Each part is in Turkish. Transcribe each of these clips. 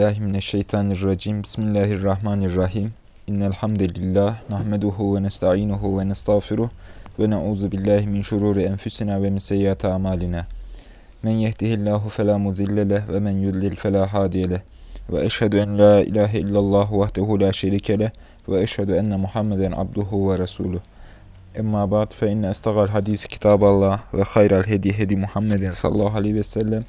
billahi mineşşeytanirracim. Bismillahirrahmanirrahim. İnnel hamdelellah nahmeduhu ve nestainuhu ve nestağfiruh ve na'uzu billahi min şururi enfusina ve min seyyiati amalina. Men yehdihillahu fela mudille ve men yudlil fela hadiye leh. Ve eşhedü en la ilahe illallah vahdehu la şerike leh ve eşhedü enne Muhammeden abduhu ve resuluh. Emma ba'd fe inne estagal hadisi kitaballah ve hayral hedi hedi Muhammeden sallallahu aleyhi ve sellem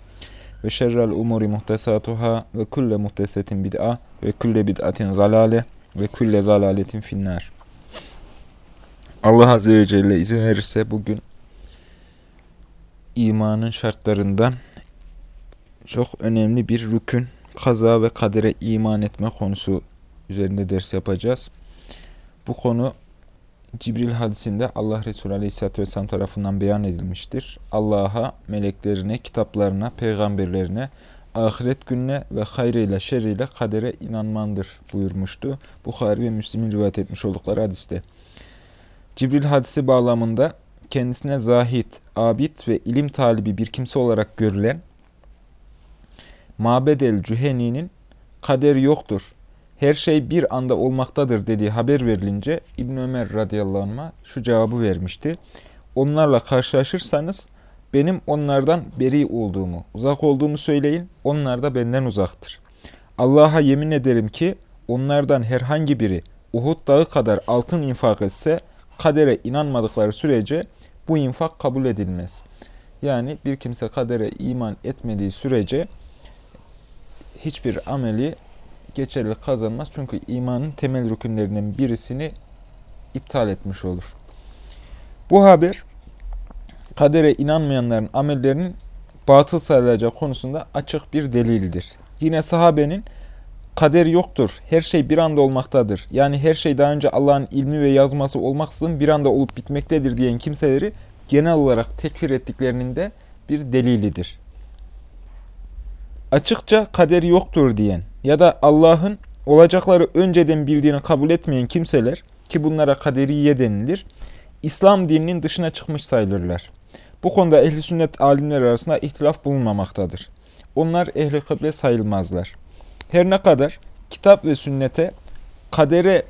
ve şerrel umuri muhtesatuhâ ve kulle muhtesetin bid'a ve kulle bid'atin zalale ve kulle zalaletin finnar. Allah Azze ve Celle izin verirse bugün imanın şartlarından çok önemli bir rükün, kaza ve kadere iman etme konusu üzerinde ders yapacağız. Bu konu Cibril hadisinde Allah Resulü Aleyhisselatü Vesselam tarafından beyan edilmiştir. Allah'a, meleklerine, kitaplarına, peygamberlerine, ahiret gününe ve hayrıyla şerriyle kadere inanmandır buyurmuştu. Bukhari ve Müslim'in rivayet etmiş oldukları hadiste. Cibril hadisi bağlamında kendisine zahit, abid ve ilim talibi bir kimse olarak görülen Mabed el-Cüheni'nin kaderi yoktur, her şey bir anda olmaktadır dediği haber verilince İbn Ömer radıyallahu anh'a şu cevabı vermişti. Onlarla karşılaşırsanız benim onlardan beri olduğumu, uzak olduğumu söyleyin. Onlar da benden uzaktır. Allah'a yemin ederim ki onlardan herhangi biri Uhud dağı kadar altın infak etse kadere inanmadıkları sürece bu infak kabul edilmez. Yani bir kimse kadere iman etmediği sürece hiçbir ameli geçerli kazanmaz. Çünkü imanın temel rükünlerinden birisini iptal etmiş olur. Bu haber kadere inanmayanların amellerinin batıl sayılacağı konusunda açık bir delildir. Yine sahabenin kader yoktur, her şey bir anda olmaktadır. Yani her şey daha önce Allah'ın ilmi ve yazması olmaksızın bir anda olup bitmektedir diyen kimseleri genel olarak tekfir ettiklerinin de bir delilidir. Açıkça kader yoktur diyen ya da Allah'ın olacakları önceden bildiğini kabul etmeyen kimseler ki bunlara kaderiye denilir, İslam dininin dışına çıkmış sayılırlar. Bu konuda ehli sünnet alimler arasında ihtilaf bulunmamaktadır. Onlar ehli kıble sayılmazlar. Her ne kadar kitap ve sünnete kadere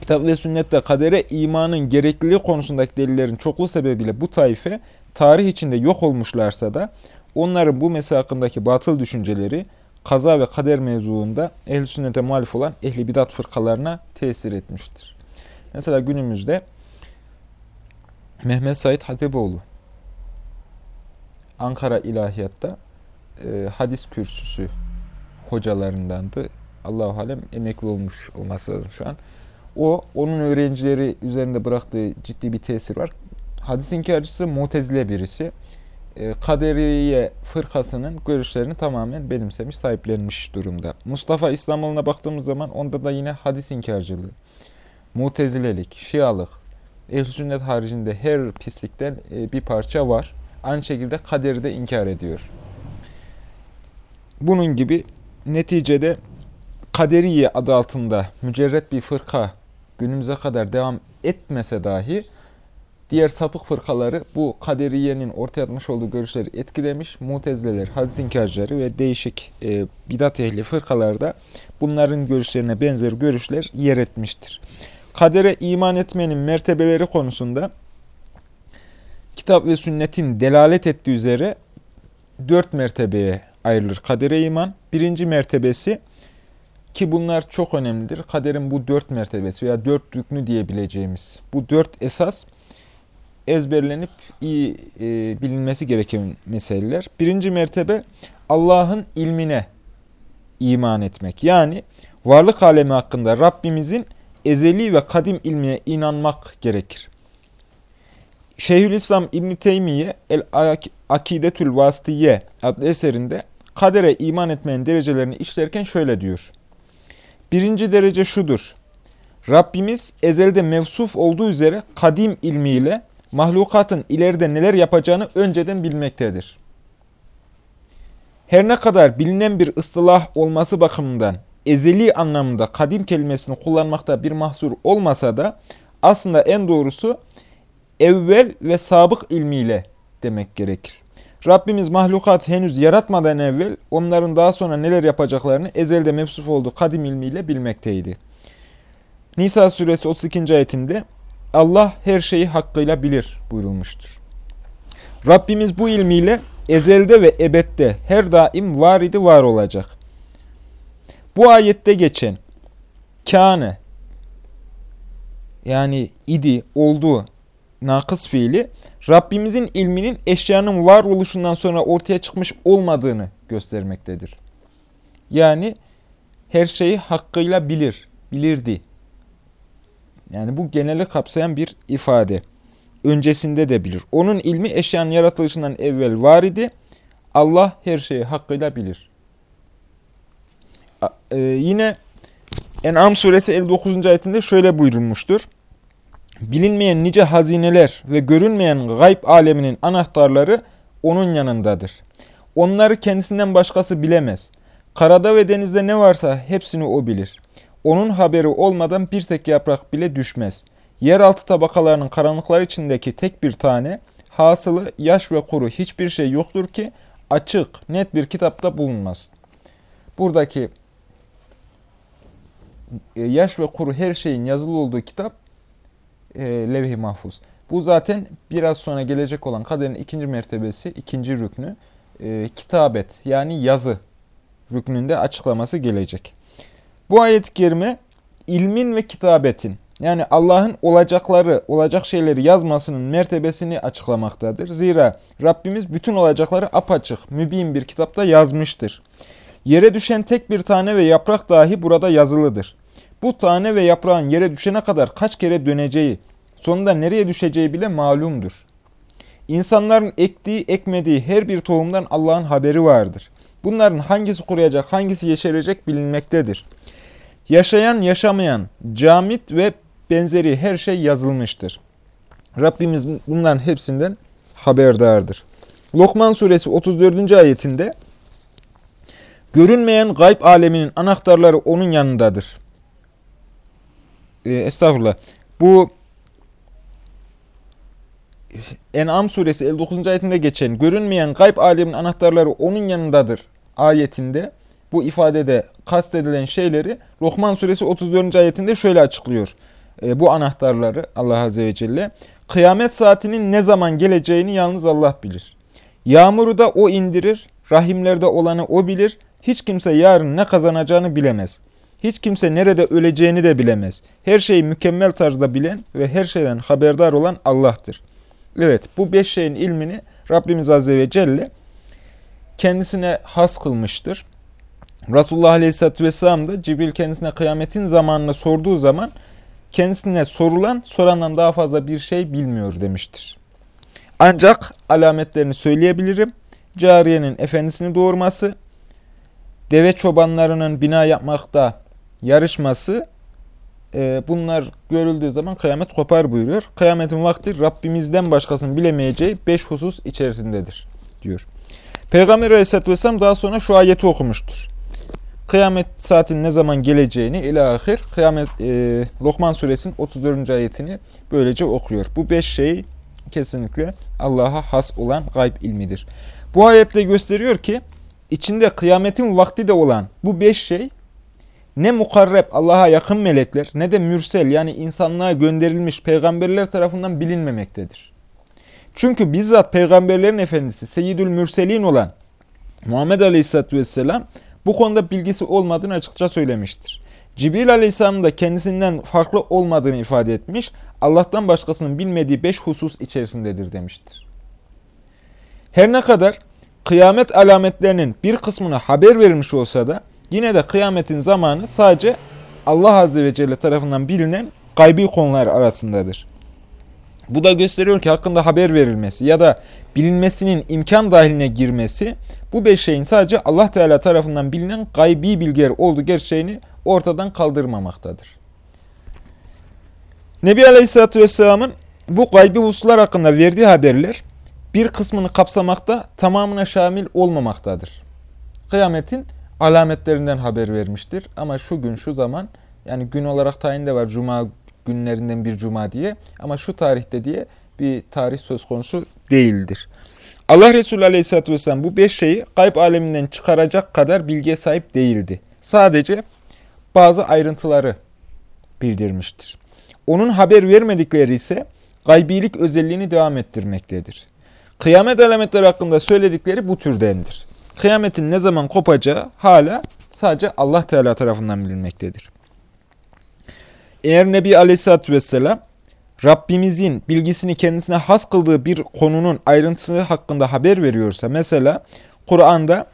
kitap ve sünnette kadere imanın gerekliliği konusundaki delillerin çoklu sebebiyle bu taife tarih içinde yok olmuşlarsa da onların bu mesele hakkındaki batıl düşünceleri kaza ve kader mevzuunda ehl sünnete muhalif olan ehli bidat fırkalarına tesir etmiştir. Mesela günümüzde Mehmet Said Hateboğlu Ankara İlahiyat'ta e, hadis kürsüsü hocalarındandı. Allahu alem emekli olmuş olması lazım şu an. O, onun öğrencileri üzerinde bıraktığı ciddi bir tesir var. Hadis inkarcısı mutezile birisi. E, Kaderiye fırkasının görüşlerini tamamen benimsemiş, sahiplenmiş durumda. Mustafa İslamoğlu'na baktığımız zaman onda da yine hadis inkarcılığı, mutezilelik, şialık, ehl sünnet haricinde her pislikten e, bir parça var. Aynı şekilde kaderi de inkar ediyor. Bunun gibi neticede kaderiye adı altında mücerret bir fırka günümüze kadar devam etmese dahi Diğer sapık fırkaları bu kaderiyenin ortaya atmış olduğu görüşleri etkilemiş. Mutezileler, hadis inkarcıları ve değişik e, bidat ehli fırkalarda bunların görüşlerine benzer görüşler yer etmiştir. Kadere iman etmenin mertebeleri konusunda kitap ve sünnetin delalet ettiği üzere dört mertebeye ayrılır kadere iman. Birinci mertebesi ki bunlar çok önemlidir. Kaderin bu dört mertebesi veya dört rüknü diyebileceğimiz bu dört esas ezberlenip iyi e, bilinmesi gereken meseleler. Birinci mertebe Allah'ın ilmine iman etmek. Yani varlık alemi hakkında Rabbimizin ezeli ve kadim ilmine inanmak gerekir. Şeyhülislam İbn Teymiye El Akidetül Vasıtiye adlı eserinde kadere iman etmenin derecelerini işlerken şöyle diyor. Birinci derece şudur. Rabbimiz ezelde mevsuf olduğu üzere kadim ilmiyle mahlukatın ileride neler yapacağını önceden bilmektedir. Her ne kadar bilinen bir ıstılah olması bakımından ezeli anlamında kadim kelimesini kullanmakta bir mahsur olmasa da aslında en doğrusu evvel ve sabık ilmiyle demek gerekir. Rabbimiz mahlukat henüz yaratmadan evvel onların daha sonra neler yapacaklarını ezelde mevsuf olduğu kadim ilmiyle bilmekteydi. Nisa suresi 32. ayetinde Allah her şeyi hakkıyla bilir buyurulmuştur. Rabbimiz bu ilmiyle ezelde ve ebette her daim var idi var olacak. Bu ayette geçen kâne yani idi, oldu nakıs fiili Rabbimizin ilminin eşyanın var oluşundan sonra ortaya çıkmış olmadığını göstermektedir. Yani her şeyi hakkıyla bilir, bilirdi. Yani bu geneli kapsayan bir ifade. Öncesinde de bilir. Onun ilmi eşyanın yaratılışından evvel var idi. Allah her şeyi hakkıyla bilir. Ee, yine En'am suresi 59. ayetinde şöyle buyurulmuştur. Bilinmeyen nice hazineler ve görünmeyen gayb aleminin anahtarları onun yanındadır. Onları kendisinden başkası bilemez. Karada ve denizde ne varsa hepsini o bilir. Onun haberi olmadan bir tek yaprak bile düşmez. Yeraltı tabakalarının karanlıklar içindeki tek bir tane, hasılı yaş ve kuru hiçbir şey yoktur ki açık, net bir kitapta bulunmaz. Buradaki e, yaş ve kuru her şeyin yazılı olduğu kitap e, levh-i mahfuz. Bu zaten biraz sonra gelecek olan kaderin ikinci mertebesi, ikinci rüknü e, kitabet yani yazı rüknünde açıklaması gelecek. Bu ayet-i kerime ilmin ve kitabetin yani Allah'ın olacakları, olacak şeyleri yazmasının mertebesini açıklamaktadır. Zira Rabbimiz bütün olacakları apaçık, mübin bir kitapta yazmıştır. Yere düşen tek bir tane ve yaprak dahi burada yazılıdır. Bu tane ve yaprağın yere düşene kadar kaç kere döneceği, sonunda nereye düşeceği bile malumdur. İnsanların ektiği, ekmediği her bir tohumdan Allah'ın haberi vardır. Bunların hangisi kuruyacak, hangisi yeşerecek bilinmektedir. Yaşayan, yaşamayan, camit ve benzeri her şey yazılmıştır. Rabbimiz bunların hepsinden haberdardır. Lokman suresi 34. ayetinde Görünmeyen gayb aleminin anahtarları onun yanındadır e, estağfurullah. Bu En'am suresi 59. ayetinde geçen görünmeyen gayb alemin anahtarları onun yanındadır ayetinde bu ifadede kastedilen şeyleri Rahman suresi 34. ayetinde şöyle açıklıyor. E, bu anahtarları Allah azze ve celle kıyamet saatinin ne zaman geleceğini yalnız Allah bilir. Yağmuru da o indirir, rahimlerde olanı o bilir. Hiç kimse yarın ne kazanacağını bilemez. Hiç kimse nerede öleceğini de bilemez. Her şeyi mükemmel tarzda bilen ve her şeyden haberdar olan Allah'tır. Evet bu beş şeyin ilmini Rabbimiz Azze ve Celle kendisine has kılmıştır. Resulullah Aleyhisselatü Vesselam da Cibril kendisine kıyametin zamanını sorduğu zaman kendisine sorulan sorandan daha fazla bir şey bilmiyor demiştir. Ancak alametlerini söyleyebilirim. Cariyenin efendisini doğurması, deve çobanlarının bina yapmakta yarışması e, bunlar görüldüğü zaman kıyamet kopar buyuruyor. Kıyametin vakti Rabbimizden başkasının bilemeyeceği beş husus içerisindedir diyor. Peygamber Aleyhisselatü Vesselam daha sonra şu ayeti okumuştur. Kıyamet saatin ne zaman geleceğini ilahir Kıyamet e, Lokman suresinin 34. ayetini böylece okuyor. Bu beş şey kesinlikle Allah'a has olan gayb ilmidir. Bu ayetle gösteriyor ki içinde kıyametin vakti de olan bu beş şey ne mukarreb Allah'a yakın melekler ne de mürsel yani insanlığa gönderilmiş peygamberler tarafından bilinmemektedir. Çünkü bizzat peygamberlerin efendisi Seyyidül Mürselin olan Muhammed Aleyhisselatü Vesselam bu konuda bilgisi olmadığını açıkça söylemiştir. Cibril Aleyhisselam da kendisinden farklı olmadığını ifade etmiş, Allah'tan başkasının bilmediği beş husus içerisindedir demiştir. Her ne kadar kıyamet alametlerinin bir kısmına haber verilmiş olsa da Yine de kıyametin zamanı sadece Allah Azze ve Celle tarafından bilinen gaybi konular arasındadır. Bu da gösteriyor ki hakkında haber verilmesi ya da bilinmesinin imkan dahiline girmesi bu beş şeyin sadece Allah Teala tarafından bilinen gaybi bilgiler olduğu gerçeğini ortadan kaldırmamaktadır. Nebi Aleyhisselatü Vesselam'ın bu gaybi hususlar hakkında verdiği haberler bir kısmını kapsamakta tamamına şamil olmamaktadır. Kıyametin alametlerinden haber vermiştir. Ama şu gün şu zaman yani gün olarak tayin de var cuma günlerinden bir cuma diye ama şu tarihte diye bir tarih söz konusu değildir. Allah Resulü Aleyhisselatü Vesselam bu beş şeyi gayb aleminden çıkaracak kadar bilgiye sahip değildi. Sadece bazı ayrıntıları bildirmiştir. Onun haber vermedikleri ise gaybilik özelliğini devam ettirmektedir. Kıyamet alametleri hakkında söyledikleri bu türdendir. Kıyametin ne zaman kopacağı hala sadece Allah Teala tarafından bilinmektedir. Eğer Nebi Aleyhisselatü Vesselam Rabbimizin bilgisini kendisine has kıldığı bir konunun ayrıntısı hakkında haber veriyorsa, mesela Kur'an'da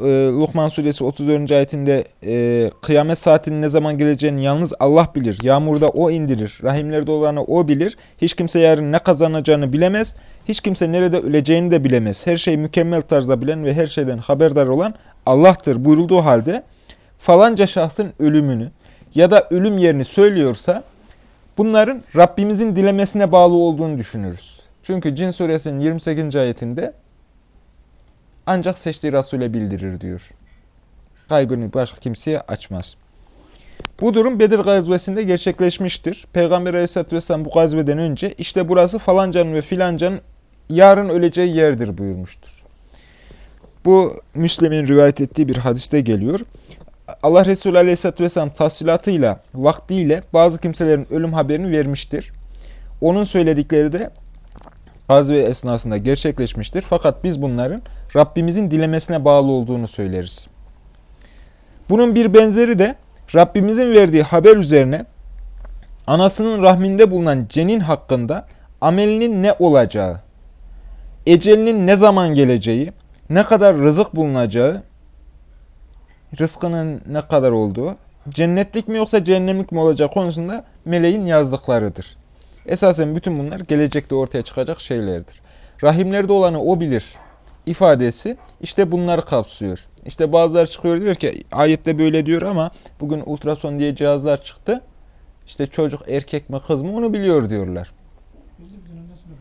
e, Luhman suresi 34. ayetinde e, kıyamet saatinin ne zaman geleceğini yalnız Allah bilir. Yağmurda O indirir. Rahimlerde olanı O bilir. Hiç kimse yarın ne kazanacağını bilemez. Hiç kimse nerede öleceğini de bilemez. Her şeyi mükemmel tarzda bilen ve her şeyden haberdar olan Allah'tır buyurulduğu halde falanca şahsın ölümünü ya da ölüm yerini söylüyorsa bunların Rabbimizin dilemesine bağlı olduğunu düşünürüz. Çünkü Cin suresinin 28. ayetinde ancak seçtiği Resul'e bildirir diyor. Kaybını başka kimseye açmaz. Bu durum Bedir gazvesinde gerçekleşmiştir. Peygamber Aleyhisselatü Vesselam bu gazveden önce işte burası falancanın ve filancanın yarın öleceği yerdir buyurmuştur. Bu Müslim'in rivayet ettiği bir hadiste geliyor. Allah Resulü Aleyhisselatü Vesselam tahsilatıyla, vaktiyle bazı kimselerin ölüm haberini vermiştir. Onun söyledikleri de gazve esnasında gerçekleşmiştir. Fakat biz bunların Rabbimizin dilemesine bağlı olduğunu söyleriz. Bunun bir benzeri de Rabbimizin verdiği haber üzerine anasının rahminde bulunan cenin hakkında amelinin ne olacağı, ecelinin ne zaman geleceği, ne kadar rızık bulunacağı, rızkının ne kadar olduğu, cennetlik mi yoksa cehennemlik mi olacağı konusunda meleğin yazdıklarıdır. Esasen bütün bunlar gelecekte ortaya çıkacak şeylerdir. Rahimlerde olanı o bilir ifadesi işte bunları kapsıyor. İşte bazıları çıkıyor diyor ki ayette böyle diyor ama bugün ultrason diye cihazlar çıktı. İşte çocuk erkek mi kız mı onu biliyor diyorlar.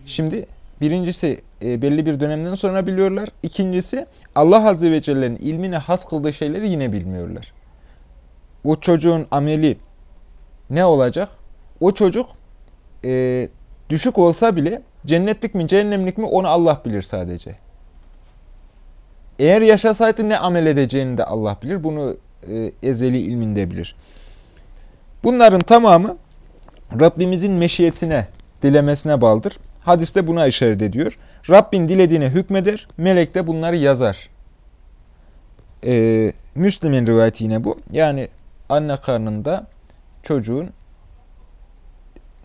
Şimdi birincisi e, belli bir dönemden sonra biliyorlar. İkincisi Allah Azze ve Celle'nin ilmine has kıldığı şeyleri yine bilmiyorlar. O çocuğun ameli ne olacak? O çocuk e, düşük olsa bile cennetlik mi cehennemlik mi onu Allah bilir sadece. Eğer yaşasaydı ne amel edeceğini de Allah bilir. Bunu e, ezeli ilminde bilir. Bunların tamamı Rabbimizin meşiyetine, dilemesine bağlıdır. Hadiste buna işaret ediyor. Rabbin dilediğine hükmeder, melek de bunları yazar. Ee, Müslim'in rivayeti yine bu. Yani anne karnında çocuğun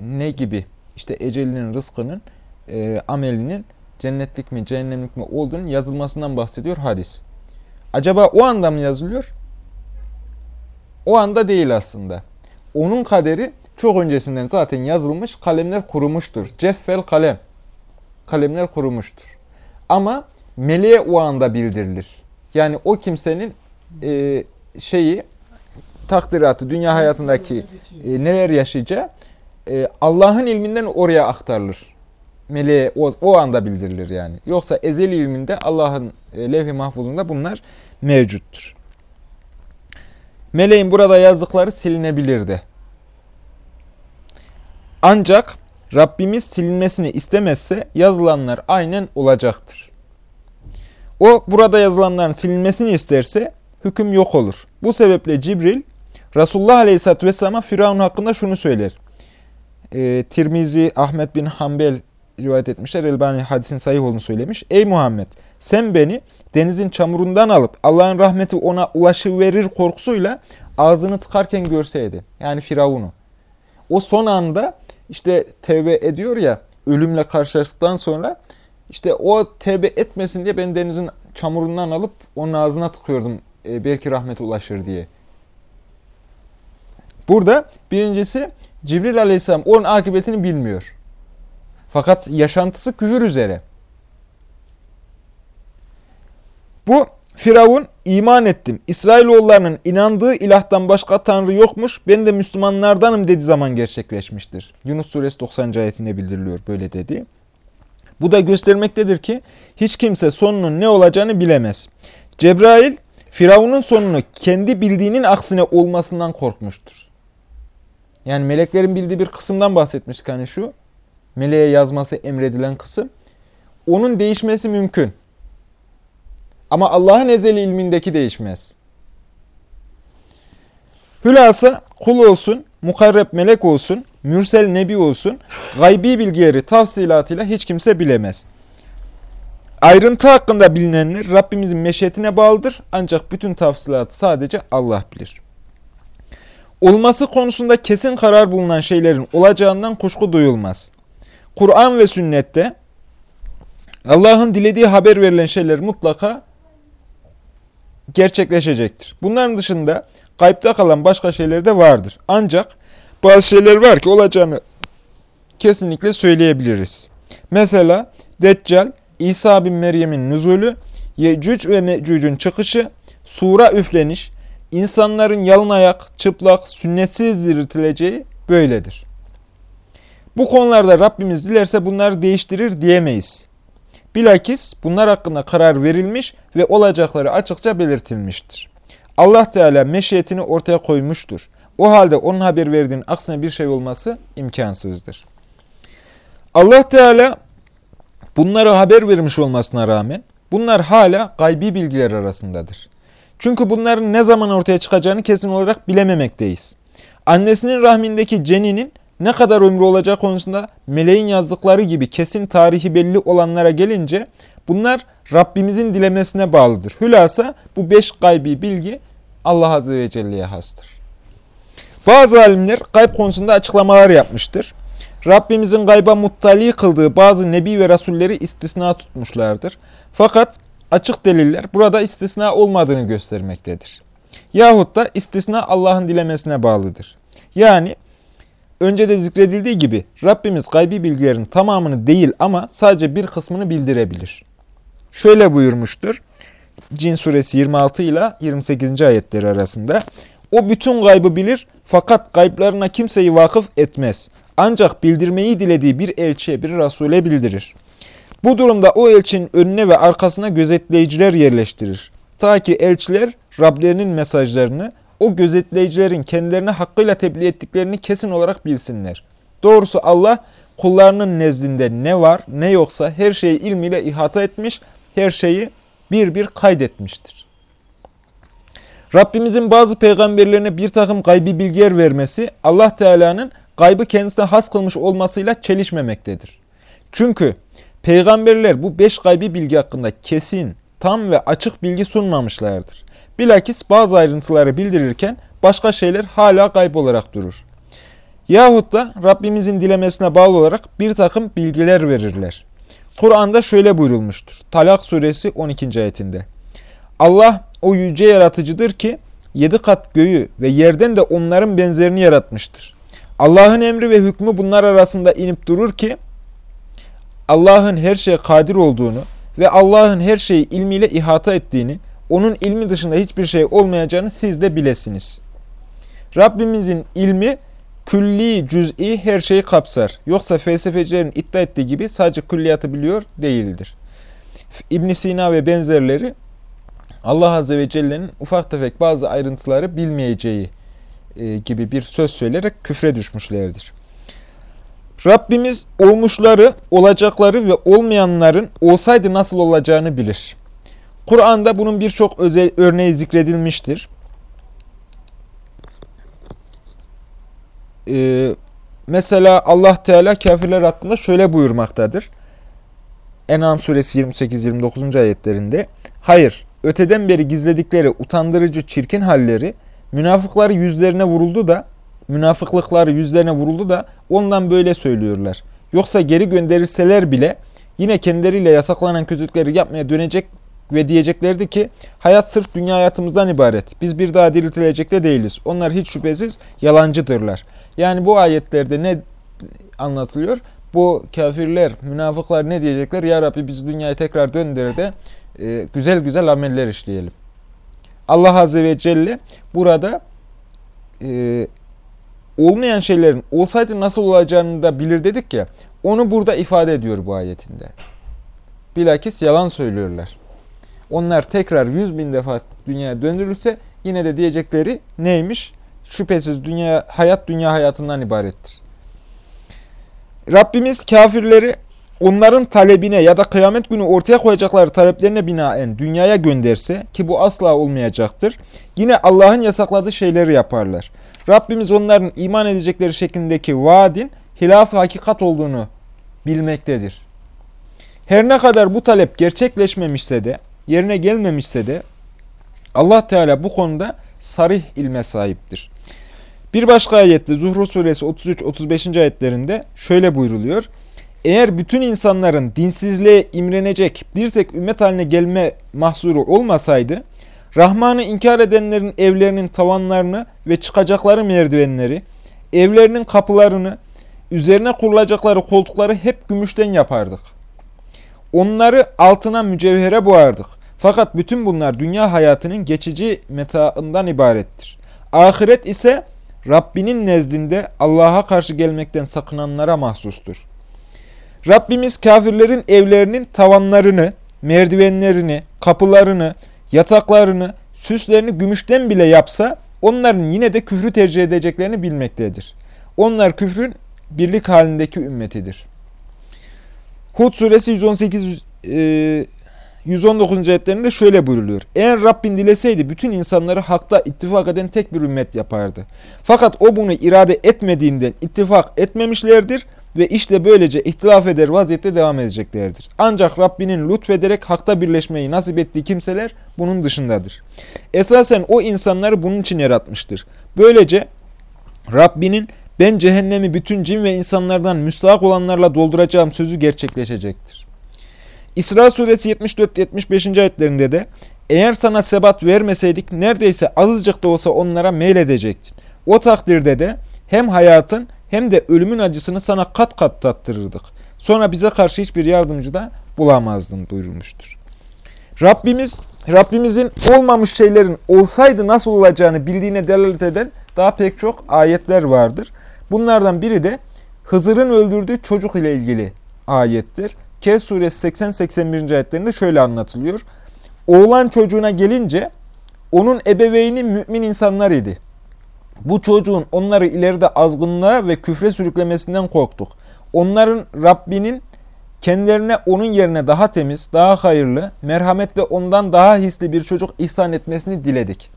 ne gibi işte ecelinin, rızkının, e, amelinin cennetlik mi, cehennemlik mi olduğunun yazılmasından bahsediyor hadis. Acaba o anda mı yazılıyor? O anda değil aslında. Onun kaderi çok öncesinden zaten yazılmış, kalemler kurumuştur. Ceffel kalem. Kalemler kurumuştur. Ama meleğe o anda bildirilir. Yani o kimsenin e, şeyi, takdiratı, dünya hayatındaki e, neler yaşayacağı e, Allah'ın ilminden oraya aktarılır. Meleğe o, o anda bildirilir yani. Yoksa ezeli ilminde Allah'ın e, levh-i mahfuzunda bunlar mevcuttur. Meleğin burada yazdıkları silinebilirdi. Ancak Rabbimiz silinmesini istemezse yazılanlar aynen olacaktır. O burada yazılanların silinmesini isterse hüküm yok olur. Bu sebeple Cibril Resulullah Aleyhisselatü Vesselam'a Firavun hakkında şunu söyler. E, Tirmizi, Ahmet bin Hanbel rivayet etmişler. Elbani hadisin sahih olduğunu söylemiş. Ey Muhammed sen beni denizin çamurundan alıp Allah'ın rahmeti ona ulaşıverir korkusuyla ağzını tıkarken görseydi. Yani Firavun'u. O son anda işte tevbe ediyor ya ölümle karşılaştıktan sonra işte o tevbe etmesin diye ben denizin çamurundan alıp onun ağzına tıkıyordum e, belki rahmete ulaşır diye. Burada birincisi Cibril aleyhisselam onun akıbetini bilmiyor. Fakat yaşantısı küfür üzere. Bu Firavun iman ettim. İsrailoğullarının inandığı ilahtan başka tanrı yokmuş. Ben de Müslümanlardanım dediği zaman gerçekleşmiştir. Yunus suresi 90. ayetinde bildiriliyor böyle dedi. Bu da göstermektedir ki hiç kimse sonunun ne olacağını bilemez. Cebrail Firavun'un sonunu kendi bildiğinin aksine olmasından korkmuştur. Yani meleklerin bildiği bir kısımdan bahsetmiştik hani şu. Meleğe yazması emredilen kısım. onun değişmesi mümkün. Ama Allah'ın ezeli ilmindeki değişmez. Hülasa kul olsun, mukarreb melek olsun, mürsel nebi olsun, gaybi bilgileri tafsilatıyla hiç kimse bilemez. Ayrıntı hakkında bilinenler Rabbimizin meşiyetine bağlıdır ancak bütün tafsilatı sadece Allah bilir. Olması konusunda kesin karar bulunan şeylerin olacağından kuşku duyulmaz. Kur'an ve sünnette Allah'ın dilediği haber verilen şeyler mutlaka gerçekleşecektir. Bunların dışında kayıpta kalan başka şeyler de vardır. Ancak bazı şeyler var ki olacağını kesinlikle söyleyebiliriz. Mesela Deccal, İsa bin Meryem'in nüzulü, Yecüc ve Mecüc'ün çıkışı, sura üfleniş, insanların yalın ayak, çıplak, sünnetsiz diriltileceği böyledir. Bu konularda Rabbimiz dilerse bunları değiştirir diyemeyiz. Bilakis bunlar hakkında karar verilmiş ve olacakları açıkça belirtilmiştir. Allah Teala meşiyetini ortaya koymuştur. O halde onun haber verdiğinin aksine bir şey olması imkansızdır. Allah Teala bunları haber vermiş olmasına rağmen bunlar hala gaybi bilgiler arasındadır. Çünkü bunların ne zaman ortaya çıkacağını kesin olarak bilememekteyiz. Annesinin rahmindeki ceninin ne kadar ömrü olacağı konusunda meleğin yazdıkları gibi kesin tarihi belli olanlara gelince bunlar Rabbimizin dilemesine bağlıdır. Hülasa bu beş gaybi bilgi Allah Azze ve Celle'ye hastır. Bazı alimler gayb konusunda açıklamalar yapmıştır. Rabbimizin gayba muttali kıldığı bazı nebi ve rasulleri istisna tutmuşlardır. Fakat açık deliller burada istisna olmadığını göstermektedir. Yahut da istisna Allah'ın dilemesine bağlıdır. Yani önce de zikredildiği gibi Rabbimiz gaybi bilgilerin tamamını değil ama sadece bir kısmını bildirebilir. Şöyle buyurmuştur. Cin suresi 26 ile 28. ayetleri arasında. O bütün gaybı bilir fakat gayblarına kimseyi vakıf etmez. Ancak bildirmeyi dilediği bir elçiye, bir Resul'e bildirir. Bu durumda o elçinin önüne ve arkasına gözetleyiciler yerleştirir. Ta ki elçiler Rablerinin mesajlarını o gözetleyicilerin kendilerine hakkıyla tebliğ ettiklerini kesin olarak bilsinler. Doğrusu Allah kullarının nezdinde ne var ne yoksa her şeyi ilmiyle ihata etmiş, her şeyi bir bir kaydetmiştir. Rabbimizin bazı peygamberlerine bir takım gaybi bilgiler vermesi Allah Teala'nın gaybı kendisine has kılmış olmasıyla çelişmemektedir. Çünkü peygamberler bu beş gaybi bilgi hakkında kesin, tam ve açık bilgi sunmamışlardır. Bilakis bazı ayrıntıları bildirirken başka şeyler hala gayb olarak durur. Yahut da Rabbimizin dilemesine bağlı olarak bir takım bilgiler verirler. Kur'an'da şöyle buyurulmuştur. Talak suresi 12. ayetinde. Allah o yüce yaratıcıdır ki yedi kat göğü ve yerden de onların benzerini yaratmıştır. Allah'ın emri ve hükmü bunlar arasında inip durur ki Allah'ın her şeye kadir olduğunu ve Allah'ın her şeyi ilmiyle ihata ettiğini, onun ilmi dışında hiçbir şey olmayacağını siz de bilesiniz. Rabbimizin ilmi külli, cüz'i her şeyi kapsar. Yoksa felsefecilerin iddia ettiği gibi sadece külliyatı biliyor değildir. İbn Sina ve benzerleri Allah Azze ve Celle'nin ufak tefek bazı ayrıntıları bilmeyeceği e, gibi bir söz söyleyerek küfre düşmüşlerdir. Rabbimiz olmuşları, olacakları ve olmayanların olsaydı nasıl olacağını bilir. Kur'an'da bunun birçok örneği zikredilmiştir. Ee, mesela Allah Teala kafirler hakkında şöyle buyurmaktadır. En'am suresi 28-29. ayetlerinde Hayır, öteden beri gizledikleri utandırıcı çirkin halleri münafıkları yüzlerine vuruldu da münafıklıkları yüzlerine vuruldu da ondan böyle söylüyorlar. Yoksa geri gönderilseler bile yine kendileriyle yasaklanan kötülükleri yapmaya dönecek ve diyeceklerdi ki hayat sırf dünya hayatımızdan ibaret. Biz bir daha diriltilecek de değiliz. Onlar hiç şüphesiz yalancıdırlar. Yani bu ayetlerde ne anlatılıyor? Bu kafirler, münafıklar ne diyecekler? Ya Rabbi bizi dünyaya tekrar döndür de e, güzel güzel ameller işleyelim. Allah Azze ve Celle burada e, olmayan şeylerin olsaydı nasıl olacağını da bilir dedik ya. Onu burada ifade ediyor bu ayetinde. Bilakis yalan söylüyorlar. Onlar tekrar yüz bin defa dünyaya döndürülse yine de diyecekleri neymiş? Şüphesiz dünya hayat dünya hayatından ibarettir. Rabbimiz kafirleri onların talebine ya da kıyamet günü ortaya koyacakları taleplerine binaen dünyaya gönderse ki bu asla olmayacaktır. Yine Allah'ın yasakladığı şeyleri yaparlar. Rabbimiz onların iman edecekleri şeklindeki vaadin hilaf hakikat olduğunu bilmektedir. Her ne kadar bu talep gerçekleşmemişse de, yerine gelmemişse de Allah Teala bu konuda sarih ilme sahiptir. Bir başka ayette Zuhru suresi 33-35. ayetlerinde şöyle buyruluyor. Eğer bütün insanların dinsizliğe imrenecek bir tek ümmet haline gelme mahsuru olmasaydı, Rahman'ı inkar edenlerin evlerinin tavanlarını ve çıkacakları merdivenleri, evlerinin kapılarını, üzerine kurulacakları koltukları hep gümüşten yapardık. Onları altına mücevhere boğardık. Fakat bütün bunlar dünya hayatının geçici metaından ibarettir. Ahiret ise Rabbinin nezdinde Allah'a karşı gelmekten sakınanlara mahsustur. Rabbimiz kafirlerin evlerinin tavanlarını, merdivenlerini, kapılarını, yataklarını, süslerini gümüşten bile yapsa onların yine de küfrü tercih edeceklerini bilmektedir. Onlar küfrün birlik halindeki ümmetidir. Hud suresi 118 e, 119. ayetlerinde şöyle buyruluyor. Eğer Rabbin dileseydi bütün insanları hakta ittifak eden tek bir ümmet yapardı. Fakat o bunu irade etmediğinden ittifak etmemişlerdir ve işte böylece ihtilaf eder vaziyette devam edeceklerdir. Ancak Rabbinin lütfederek hakta birleşmeyi nasip ettiği kimseler bunun dışındadır. Esasen o insanları bunun için yaratmıştır. Böylece Rabbinin ben cehennemi bütün cin ve insanlardan müstahak olanlarla dolduracağım sözü gerçekleşecektir. İsra suresi 74-75. ayetlerinde de eğer sana sebat vermeseydik neredeyse azıcık da olsa onlara meyledecektin. O takdirde de hem hayatın hem de ölümün acısını sana kat kat tattırırdık. Sonra bize karşı hiçbir yardımcı da bulamazdın buyurmuştur. Rabbimiz, Rabbimizin olmamış şeylerin olsaydı nasıl olacağını bildiğine delalet eden daha pek çok ayetler vardır. Bunlardan biri de Hızır'ın öldürdüğü çocuk ile ilgili ayettir. Kehf suresi 80-81. ayetlerinde şöyle anlatılıyor. Oğlan çocuğuna gelince onun ebeveyni mümin insanlar idi. Bu çocuğun onları ileride azgınlığa ve küfre sürüklemesinden korktuk. Onların Rabbinin kendilerine onun yerine daha temiz, daha hayırlı, merhametle ondan daha hisli bir çocuk ihsan etmesini diledik.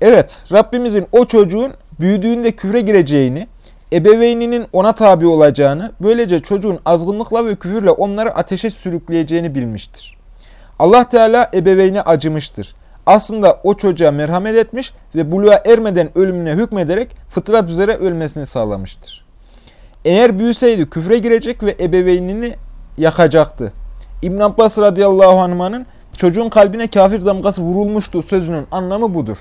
Evet, Rabbimizin o çocuğun büyüdüğünde küfre gireceğini, ebeveyninin ona tabi olacağını, böylece çocuğun azgınlıkla ve küfürle onları ateşe sürükleyeceğini bilmiştir. Allah Teala ebeveyni acımıştır. Aslında o çocuğa merhamet etmiş ve buluğa ermeden ölümüne hükmederek fıtrat üzere ölmesini sağlamıştır. Eğer büyüseydi küfre girecek ve ebeveynini yakacaktı. İbn Abbas radıyallahu anh'ın çocuğun kalbine kafir damgası vurulmuştu sözünün anlamı budur.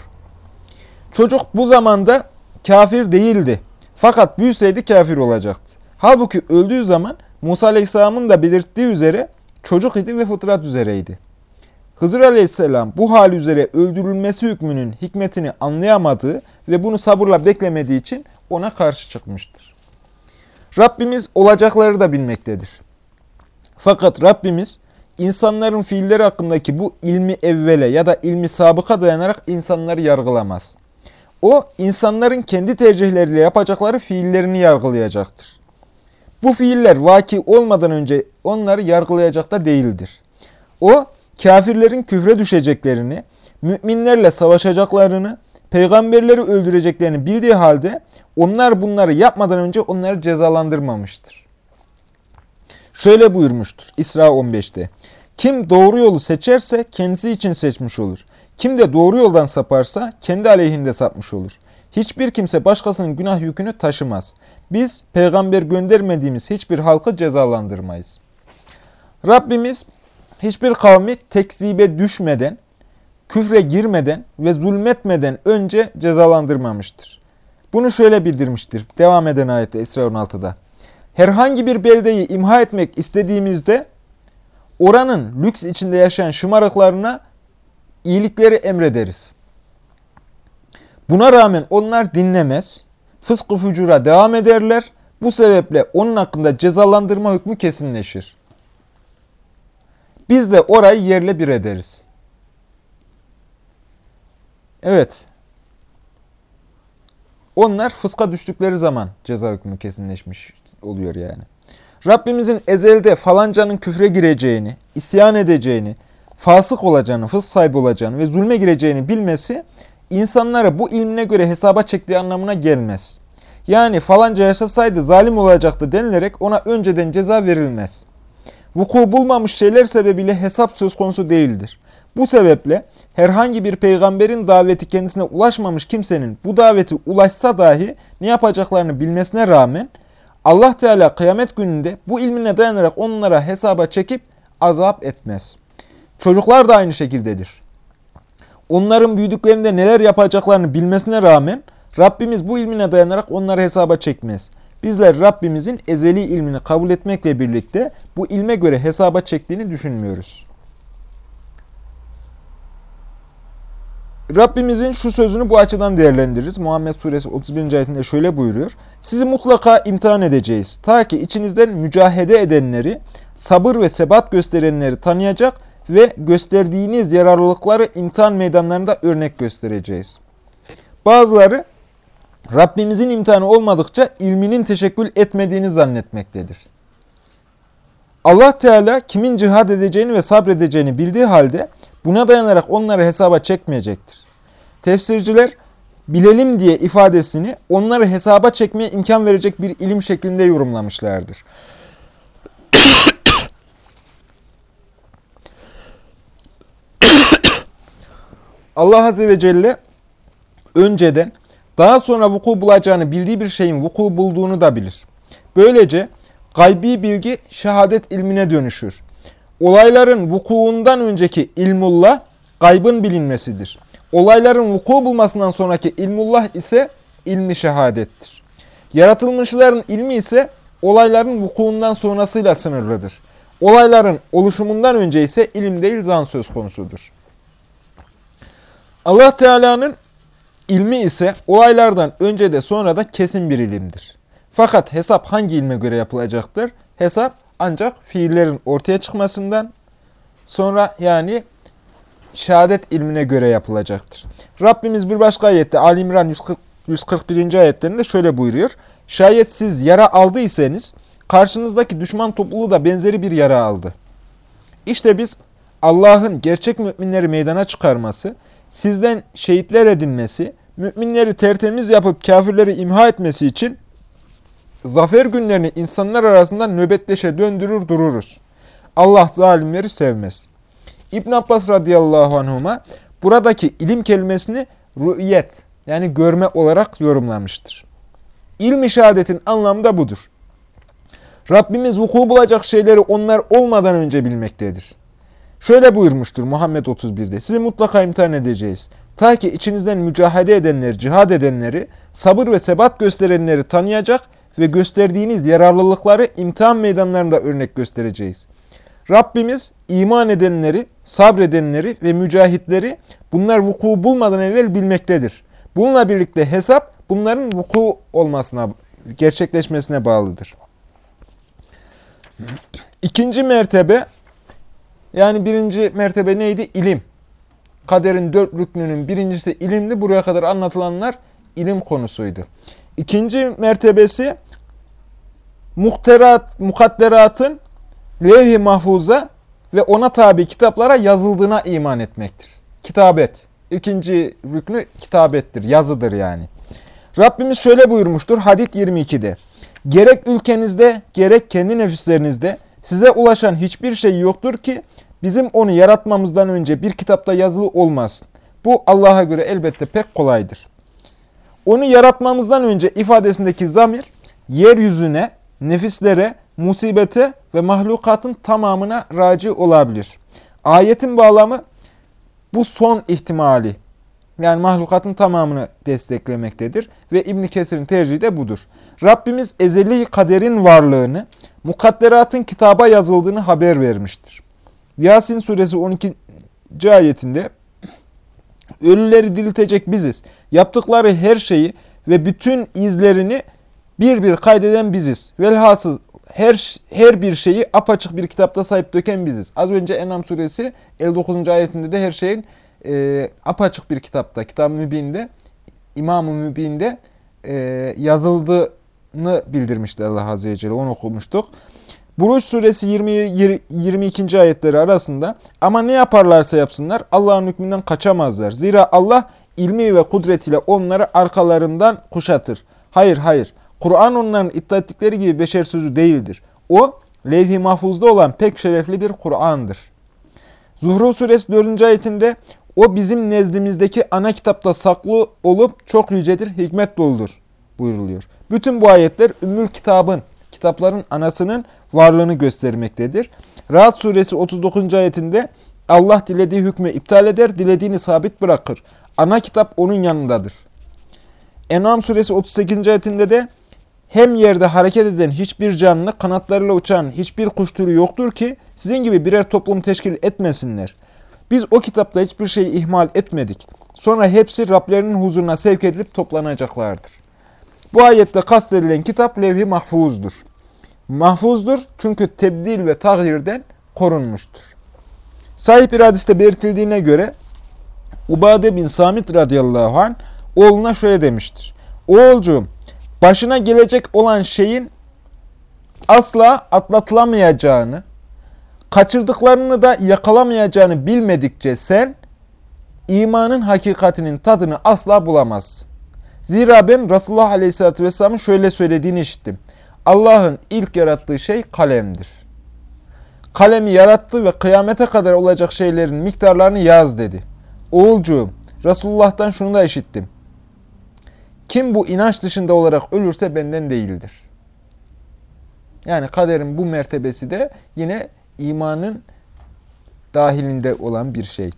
Çocuk bu zamanda kafir değildi. Fakat büyüseydi kafir olacaktı. Halbuki öldüğü zaman Musa Aleyhisselam'ın da belirttiği üzere çocuk idi ve fıtrat üzereydi. Hızır Aleyhisselam bu hal üzere öldürülmesi hükmünün hikmetini anlayamadığı ve bunu sabırla beklemediği için ona karşı çıkmıştır. Rabbimiz olacakları da bilmektedir. Fakat Rabbimiz insanların fiilleri hakkındaki bu ilmi evvele ya da ilmi sabıka dayanarak insanları yargılamaz. O insanların kendi tercihleriyle yapacakları fiillerini yargılayacaktır. Bu fiiller vaki olmadan önce onları yargılayacak da değildir. O kafirlerin küfre düşeceklerini, müminlerle savaşacaklarını, peygamberleri öldüreceklerini bildiği halde onlar bunları yapmadan önce onları cezalandırmamıştır. Şöyle buyurmuştur İsra 15'te. Kim doğru yolu seçerse kendisi için seçmiş olur. Kim de doğru yoldan saparsa kendi aleyhinde sapmış olur. Hiçbir kimse başkasının günah yükünü taşımaz. Biz peygamber göndermediğimiz hiçbir halkı cezalandırmayız. Rabbimiz hiçbir kavmi tekzibe düşmeden, küfre girmeden ve zulmetmeden önce cezalandırmamıştır. Bunu şöyle bildirmiştir. Devam eden ayette Esra 16'da. Herhangi bir beldeyi imha etmek istediğimizde oranın lüks içinde yaşayan şımarıklarına iyilikleri emrederiz. Buna rağmen onlar dinlemez, fıskı fücura devam ederler. Bu sebeple onun hakkında cezalandırma hükmü kesinleşir. Biz de orayı yerle bir ederiz. Evet. Onlar fıska düştükleri zaman ceza hükmü kesinleşmiş oluyor yani. Rabbimizin ezelde falancanın küfre gireceğini, isyan edeceğini, fasık olacağını, fısk sahibi olacağını ve zulme gireceğini bilmesi insanları bu ilmine göre hesaba çektiği anlamına gelmez. Yani falanca yaşasaydı zalim olacaktı denilerek ona önceden ceza verilmez. Vuku bulmamış şeyler sebebiyle hesap söz konusu değildir. Bu sebeple herhangi bir peygamberin daveti kendisine ulaşmamış kimsenin bu daveti ulaşsa dahi ne yapacaklarını bilmesine rağmen Allah Teala kıyamet gününde bu ilmine dayanarak onlara hesaba çekip azap etmez. Çocuklar da aynı şekildedir. Onların büyüdüklerinde neler yapacaklarını bilmesine rağmen Rabbimiz bu ilmine dayanarak onları hesaba çekmez. Bizler Rabbimizin ezeli ilmini kabul etmekle birlikte bu ilme göre hesaba çektiğini düşünmüyoruz. Rabbimizin şu sözünü bu açıdan değerlendiririz. Muhammed Suresi 31. ayetinde şöyle buyuruyor. Sizi mutlaka imtihan edeceğiz. Ta ki içinizden mücahede edenleri, sabır ve sebat gösterenleri tanıyacak ve gösterdiğiniz yararlılıkları imtihan meydanlarında örnek göstereceğiz. Bazıları Rabbimizin imtihanı olmadıkça ilminin teşekkül etmediğini zannetmektedir. Allah Teala kimin cihad edeceğini ve sabredeceğini bildiği halde buna dayanarak onları hesaba çekmeyecektir. Tefsirciler bilelim diye ifadesini onları hesaba çekmeye imkan verecek bir ilim şeklinde yorumlamışlardır. Allah Azze ve Celle önceden daha sonra vuku bulacağını bildiği bir şeyin vuku bulduğunu da bilir. Böylece gaybi bilgi şehadet ilmine dönüşür. Olayların vukuundan önceki ilmullah gaybın bilinmesidir. Olayların vuku bulmasından sonraki ilmullah ise ilmi şehadettir. Yaratılmışların ilmi ise olayların vukuundan sonrasıyla sınırlıdır. Olayların oluşumundan önce ise ilim değil zan söz konusudur. Allah Teala'nın ilmi ise olaylardan önce de sonra da kesin bir ilimdir. Fakat hesap hangi ilme göre yapılacaktır? Hesap ancak fiillerin ortaya çıkmasından sonra yani şehadet ilmine göre yapılacaktır. Rabbimiz bir başka ayette Ali İmran 140, 141. ayetlerinde şöyle buyuruyor. Şayet siz yara aldıysanız karşınızdaki düşman topluluğu da benzeri bir yara aldı. İşte biz Allah'ın gerçek müminleri meydana çıkarması, sizden şehitler edinmesi, müminleri tertemiz yapıp kafirleri imha etmesi için zafer günlerini insanlar arasında nöbetleşe döndürür dururuz. Allah zalimleri sevmez. İbn Abbas radıyallahu anhuma buradaki ilim kelimesini rü'yet yani görme olarak yorumlamıştır. İlmi şehadetin anlamı da budur. Rabbimiz vuku bulacak şeyleri onlar olmadan önce bilmektedir. Şöyle buyurmuştur Muhammed 31'de. Sizi mutlaka imtihan edeceğiz. Ta ki içinizden mücahede edenleri, cihad edenleri, sabır ve sebat gösterenleri tanıyacak ve gösterdiğiniz yararlılıkları imtihan meydanlarında örnek göstereceğiz. Rabbimiz iman edenleri, sabredenleri ve mücahitleri bunlar vuku bulmadan evvel bilmektedir. Bununla birlikte hesap bunların vuku olmasına, gerçekleşmesine bağlıdır. İkinci mertebe, yani birinci mertebe neydi? İlim. Kaderin dört rüknünün birincisi ilimdi. Buraya kadar anlatılanlar ilim konusuydu. İkinci mertebesi muhterat, mukadderatın levh-i mahfuza ve ona tabi kitaplara yazıldığına iman etmektir. Kitabet. İkinci rüknü kitabettir, yazıdır yani. Rabbimiz şöyle buyurmuştur Hadid 22'de. Gerek ülkenizde gerek kendi nefislerinizde size ulaşan hiçbir şey yoktur ki bizim onu yaratmamızdan önce bir kitapta yazılı olmasın. Bu Allah'a göre elbette pek kolaydır. Onu yaratmamızdan önce ifadesindeki zamir yeryüzüne, nefislere, musibete ve mahlukatın tamamına raci olabilir. Ayetin bağlamı bu son ihtimali yani mahlukatın tamamını desteklemektedir ve İbn Kesir'in tercihi de budur. Rabbimiz ezeli kaderin varlığını, mukadderatın kitaba yazıldığını haber vermiştir. Yasin suresi 12. ayetinde ölüleri diriltecek biziz. Yaptıkları her şeyi ve bütün izlerini bir bir kaydeden biziz. Velhasıl her, her bir şeyi apaçık bir kitapta sahip döken biziz. Az önce Enam suresi 59. ayetinde de her şeyin e, apaçık bir kitapta, Kitab-ı Mübin'de, İmam-ı Mübin'de e, yazıldığını bildirmişti Allah Azze ve Celle. Onu okumuştuk. Buruş suresi 20, 22. ayetleri arasında ama ne yaparlarsa yapsınlar Allah'ın hükmünden kaçamazlar. Zira Allah ilmi ve kudretiyle onları arkalarından kuşatır. Hayır hayır. Kur'an onların iddia ettikleri gibi beşer sözü değildir. O levh-i mahfuzda olan pek şerefli bir Kur'an'dır. Zuhru suresi 4. ayetinde o bizim nezdimizdeki ana kitapta saklı olup çok yücedir, hikmet doludur buyuruluyor. Bütün bu ayetler Ümmül Kitab'ın, kitapların anasının varlığını göstermektedir. Rahat suresi 39. ayetinde Allah dilediği hükmü iptal eder, dilediğini sabit bırakır. Ana kitap onun yanındadır. En'am suresi 38. ayetinde de hem yerde hareket eden hiçbir canlı, kanatlarıyla uçan hiçbir kuş türü yoktur ki sizin gibi birer toplum teşkil etmesinler. Biz o kitapta hiçbir şeyi ihmal etmedik. Sonra hepsi Rablerinin huzuruna sevk edilip toplanacaklardır. Bu ayette kastedilen kitap levh-i mahfuzdur. Mahfuzdur çünkü tebdil ve tahirden korunmuştur. Sahip bir hadiste belirtildiğine göre Ubade bin Samit radıyallahu anh oğluna şöyle demiştir. Oğulcuğum başına gelecek olan şeyin asla atlatılamayacağını, kaçırdıklarını da yakalamayacağını bilmedikçe sen imanın hakikatinin tadını asla bulamazsın. Zira ben Resulullah Aleyhisselatü Vesselam'ın şöyle söylediğini işittim. Allah'ın ilk yarattığı şey kalemdir. Kalemi yarattı ve kıyamete kadar olacak şeylerin miktarlarını yaz dedi. Oğulcuğum, Resulullah'tan şunu da işittim. Kim bu inanç dışında olarak ölürse benden değildir. Yani kaderin bu mertebesi de yine imanın dahilinde olan bir şey.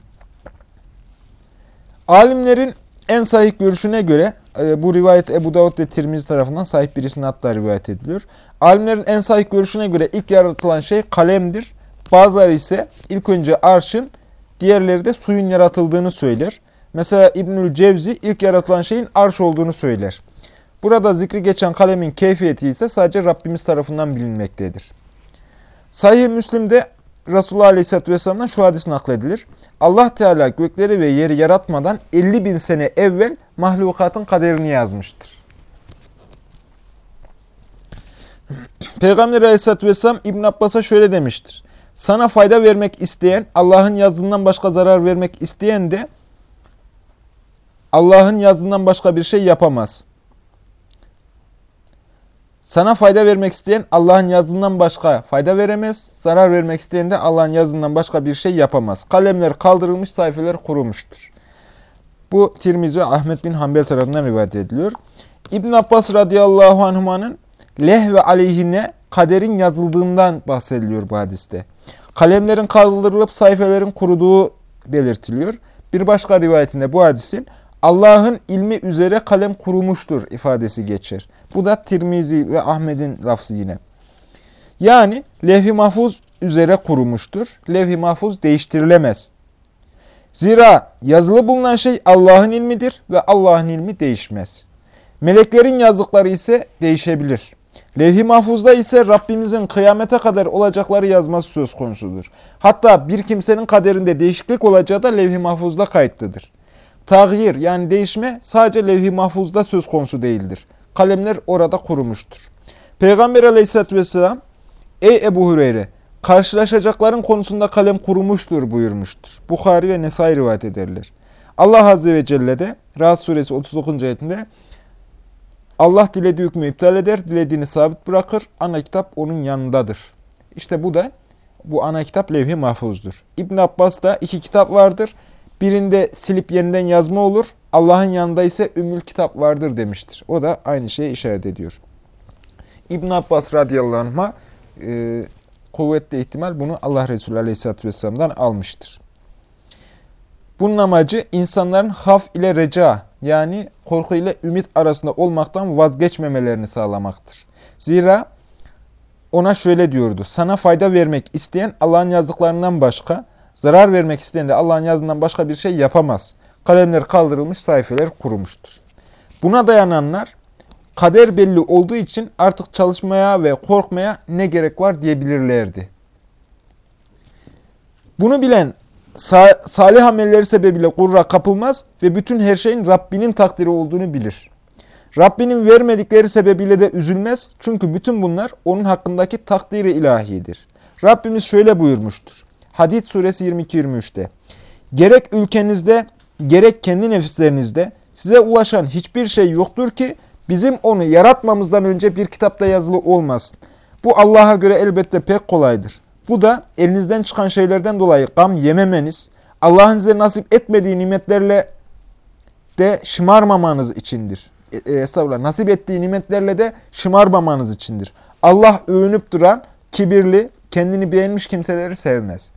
Alimlerin en sahih görüşüne göre e, bu rivayet Ebu Davud ve Tirmizi tarafından sahip birisinin hatta rivayet ediliyor. Alimlerin en sahih görüşüne göre ilk yaratılan şey kalemdir. Bazıları ise ilk önce arşın, diğerleri de suyun yaratıldığını söyler. Mesela İbnül Cevzi ilk yaratılan şeyin arş olduğunu söyler. Burada zikri geçen kalemin keyfiyeti ise sadece Rabbimiz tarafından bilinmektedir. Sahih Müslim'de Resulullah Aleyhisselatü Vesselam'dan şu hadis nakledilir. Allah Teala gökleri ve yeri yaratmadan 50 bin sene evvel mahlukatın kaderini yazmıştır. Peygamber Aleyhisselatü Vesselam İbn Abbas'a şöyle demiştir. Sana fayda vermek isteyen, Allah'ın yazdığından başka zarar vermek isteyen de Allah'ın yazdığından başka bir şey yapamaz. Sana fayda vermek isteyen Allah'ın yazdığından başka fayda veremez. Zarar vermek isteyen de Allah'ın yazdığından başka bir şey yapamaz. Kalemler kaldırılmış, sayfeler kurumuştur. Bu Tirmizi ve Ahmet bin Hanbel tarafından rivayet ediliyor. İbn Abbas radıyallahu anhumanın leh ve aleyhine kaderin yazıldığından bahsediliyor bu hadiste. Kalemlerin kaldırılıp sayfelerin kuruduğu belirtiliyor. Bir başka rivayetinde bu hadisin Allah'ın ilmi üzere kalem kurumuştur ifadesi geçer. Bu da Tirmizi ve Ahmet'in lafzı yine. Yani levh-i mahfuz üzere kurumuştur. Levh-i mahfuz değiştirilemez. Zira yazılı bulunan şey Allah'ın ilmidir ve Allah'ın ilmi değişmez. Meleklerin yazdıkları ise değişebilir. Levh-i mahfuzda ise Rabbimizin kıyamete kadar olacakları yazması söz konusudur. Hatta bir kimsenin kaderinde değişiklik olacağı da levh-i mahfuzda kayıtlıdır. Tağyir yani değişme sadece levh-i mahfuzda söz konusu değildir. Kalemler orada kurumuştur. Peygamber aleyhissalatü vesselam Ey Ebu Hureyre karşılaşacakların konusunda kalem kurumuştur buyurmuştur. Bukhari ve Nesai rivayet ederler. Allah Azze ve Celle de Rahat Suresi 39. ayetinde Allah dilediği hükmü iptal eder, dilediğini sabit bırakır. Ana kitap onun yanındadır. İşte bu da bu ana kitap levh-i mahfuzdur. İbn Abbas'ta iki kitap vardır. Birinde silip yeniden yazma olur. Allah'ın yanında ise ümmül kitap vardır demiştir. O da aynı şeye işaret ediyor. İbn Abbas radıyallahu anh'a e, kuvvetli ihtimal bunu Allah Resulü aleyhisselatü vesselam'dan almıştır. Bunun amacı insanların haf ile reca yani korku ile ümit arasında olmaktan vazgeçmemelerini sağlamaktır. Zira ona şöyle diyordu. Sana fayda vermek isteyen Allah'ın yazdıklarından başka, zarar vermek isteyen de Allah'ın yazdığından başka bir şey yapamaz. Kalemler kaldırılmış, sayfeler kurumuştur. Buna dayananlar kader belli olduğu için artık çalışmaya ve korkmaya ne gerek var diyebilirlerdi. Bunu bilen salih amelleri sebebiyle gurra kapılmaz ve bütün her şeyin Rabbinin takdiri olduğunu bilir. Rabbinin vermedikleri sebebiyle de üzülmez. Çünkü bütün bunlar onun hakkındaki takdiri ilahidir. Rabbimiz şöyle buyurmuştur. Hadid suresi 22-23'te. Gerek ülkenizde gerek kendi nefislerinizde size ulaşan hiçbir şey yoktur ki bizim onu yaratmamızdan önce bir kitapta yazılı olmasın. Bu Allah'a göre elbette pek kolaydır. Bu da elinizden çıkan şeylerden dolayı gam yememeniz, Allah'ın size nasip etmediği nimetlerle de şımarmamanız içindir. E, e, estağfurullah, nasip ettiği nimetlerle de şımarmamanız içindir. Allah övünüp duran, kibirli, kendini beğenmiş kimseleri sevmez.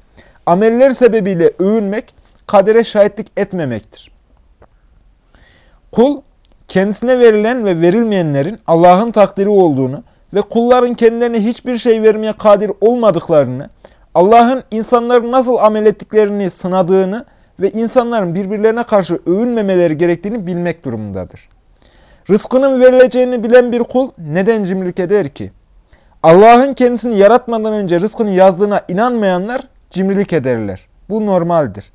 Ameller sebebiyle övünmek, kadere şahitlik etmemektir. Kul, kendisine verilen ve verilmeyenlerin Allah'ın takdiri olduğunu ve kulların kendilerine hiçbir şey vermeye kadir olmadıklarını, Allah'ın insanların nasıl amel ettiklerini sınadığını ve insanların birbirlerine karşı övünmemeleri gerektiğini bilmek durumundadır. Rızkının verileceğini bilen bir kul neden cimrilik eder ki? Allah'ın kendisini yaratmadan önce rızkını yazdığına inanmayanlar cimrilik ederler. Bu normaldir.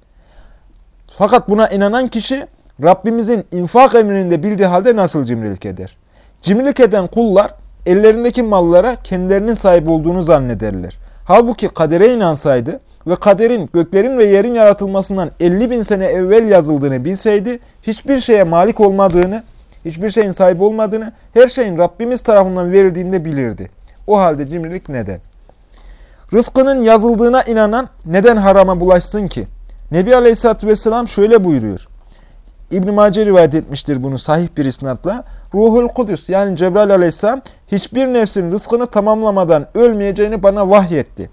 Fakat buna inanan kişi Rabbimizin infak emrinde bildiği halde nasıl cimrilik eder? Cimrilik eden kullar ellerindeki mallara kendilerinin sahip olduğunu zannederler. Halbuki kadere inansaydı ve kaderin göklerin ve yerin yaratılmasından 50 bin sene evvel yazıldığını bilseydi, hiçbir şeye malik olmadığını, hiçbir şeyin sahibi olmadığını, her şeyin Rabbimiz tarafından verildiğini de bilirdi. O halde cimrilik neden? Rızkının yazıldığına inanan neden harama bulaşsın ki? Nebi Aleyhisselatü Vesselam şöyle buyuruyor. İbn-i Mace rivayet etmiştir bunu sahih bir isnatla. Ruhul Kudüs yani Cebrail aleyhisselam hiçbir nefsin rızkını tamamlamadan ölmeyeceğini bana vahyetti.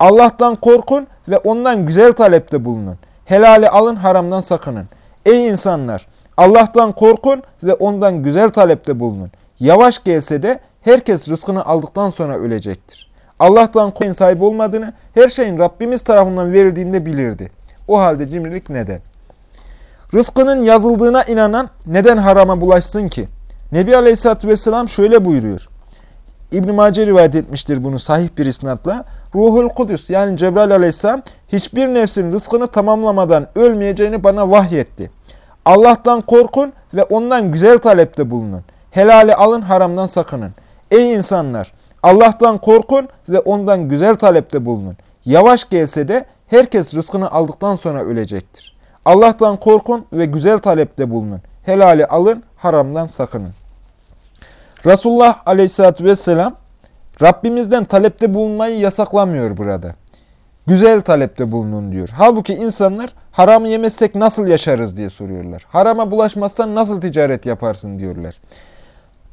Allah'tan korkun ve ondan güzel talepte bulunun. Helali alın, haramdan sakının. Ey insanlar! Allah'tan korkun ve ondan güzel talepte bulunun. Yavaş gelse de herkes rızkını aldıktan sonra ölecektir. Allah'tan korkun sahibi olmadığını, her şeyin Rabbimiz tarafından verildiğinde bilirdi. O halde cimrilik neden? Rızkının yazıldığına inanan neden harama bulaşsın ki? Nebi Aleyhisselatü Vesselam şöyle buyuruyor. İbn-i Mace rivayet etmiştir bunu sahih bir isnatla. Ruhul Kudüs yani Cebrail Aleyhisselam hiçbir nefsin rızkını tamamlamadan ölmeyeceğini bana vahyetti. Allah'tan korkun ve ondan güzel talepte bulunun. Helali alın, haramdan sakının. Ey insanlar! Allah'tan korkun ve ondan güzel talepte bulunun. Yavaş gelse de herkes rızkını aldıktan sonra ölecektir. Allah'tan korkun ve güzel talepte bulunun. Helali alın, haramdan sakının. Resulullah aleyhissalatü vesselam Rabbimizden talepte bulunmayı yasaklamıyor burada. Güzel talepte bulunun diyor. Halbuki insanlar haramı yemezsek nasıl yaşarız diye soruyorlar. Harama bulaşmazsan nasıl ticaret yaparsın diyorlar.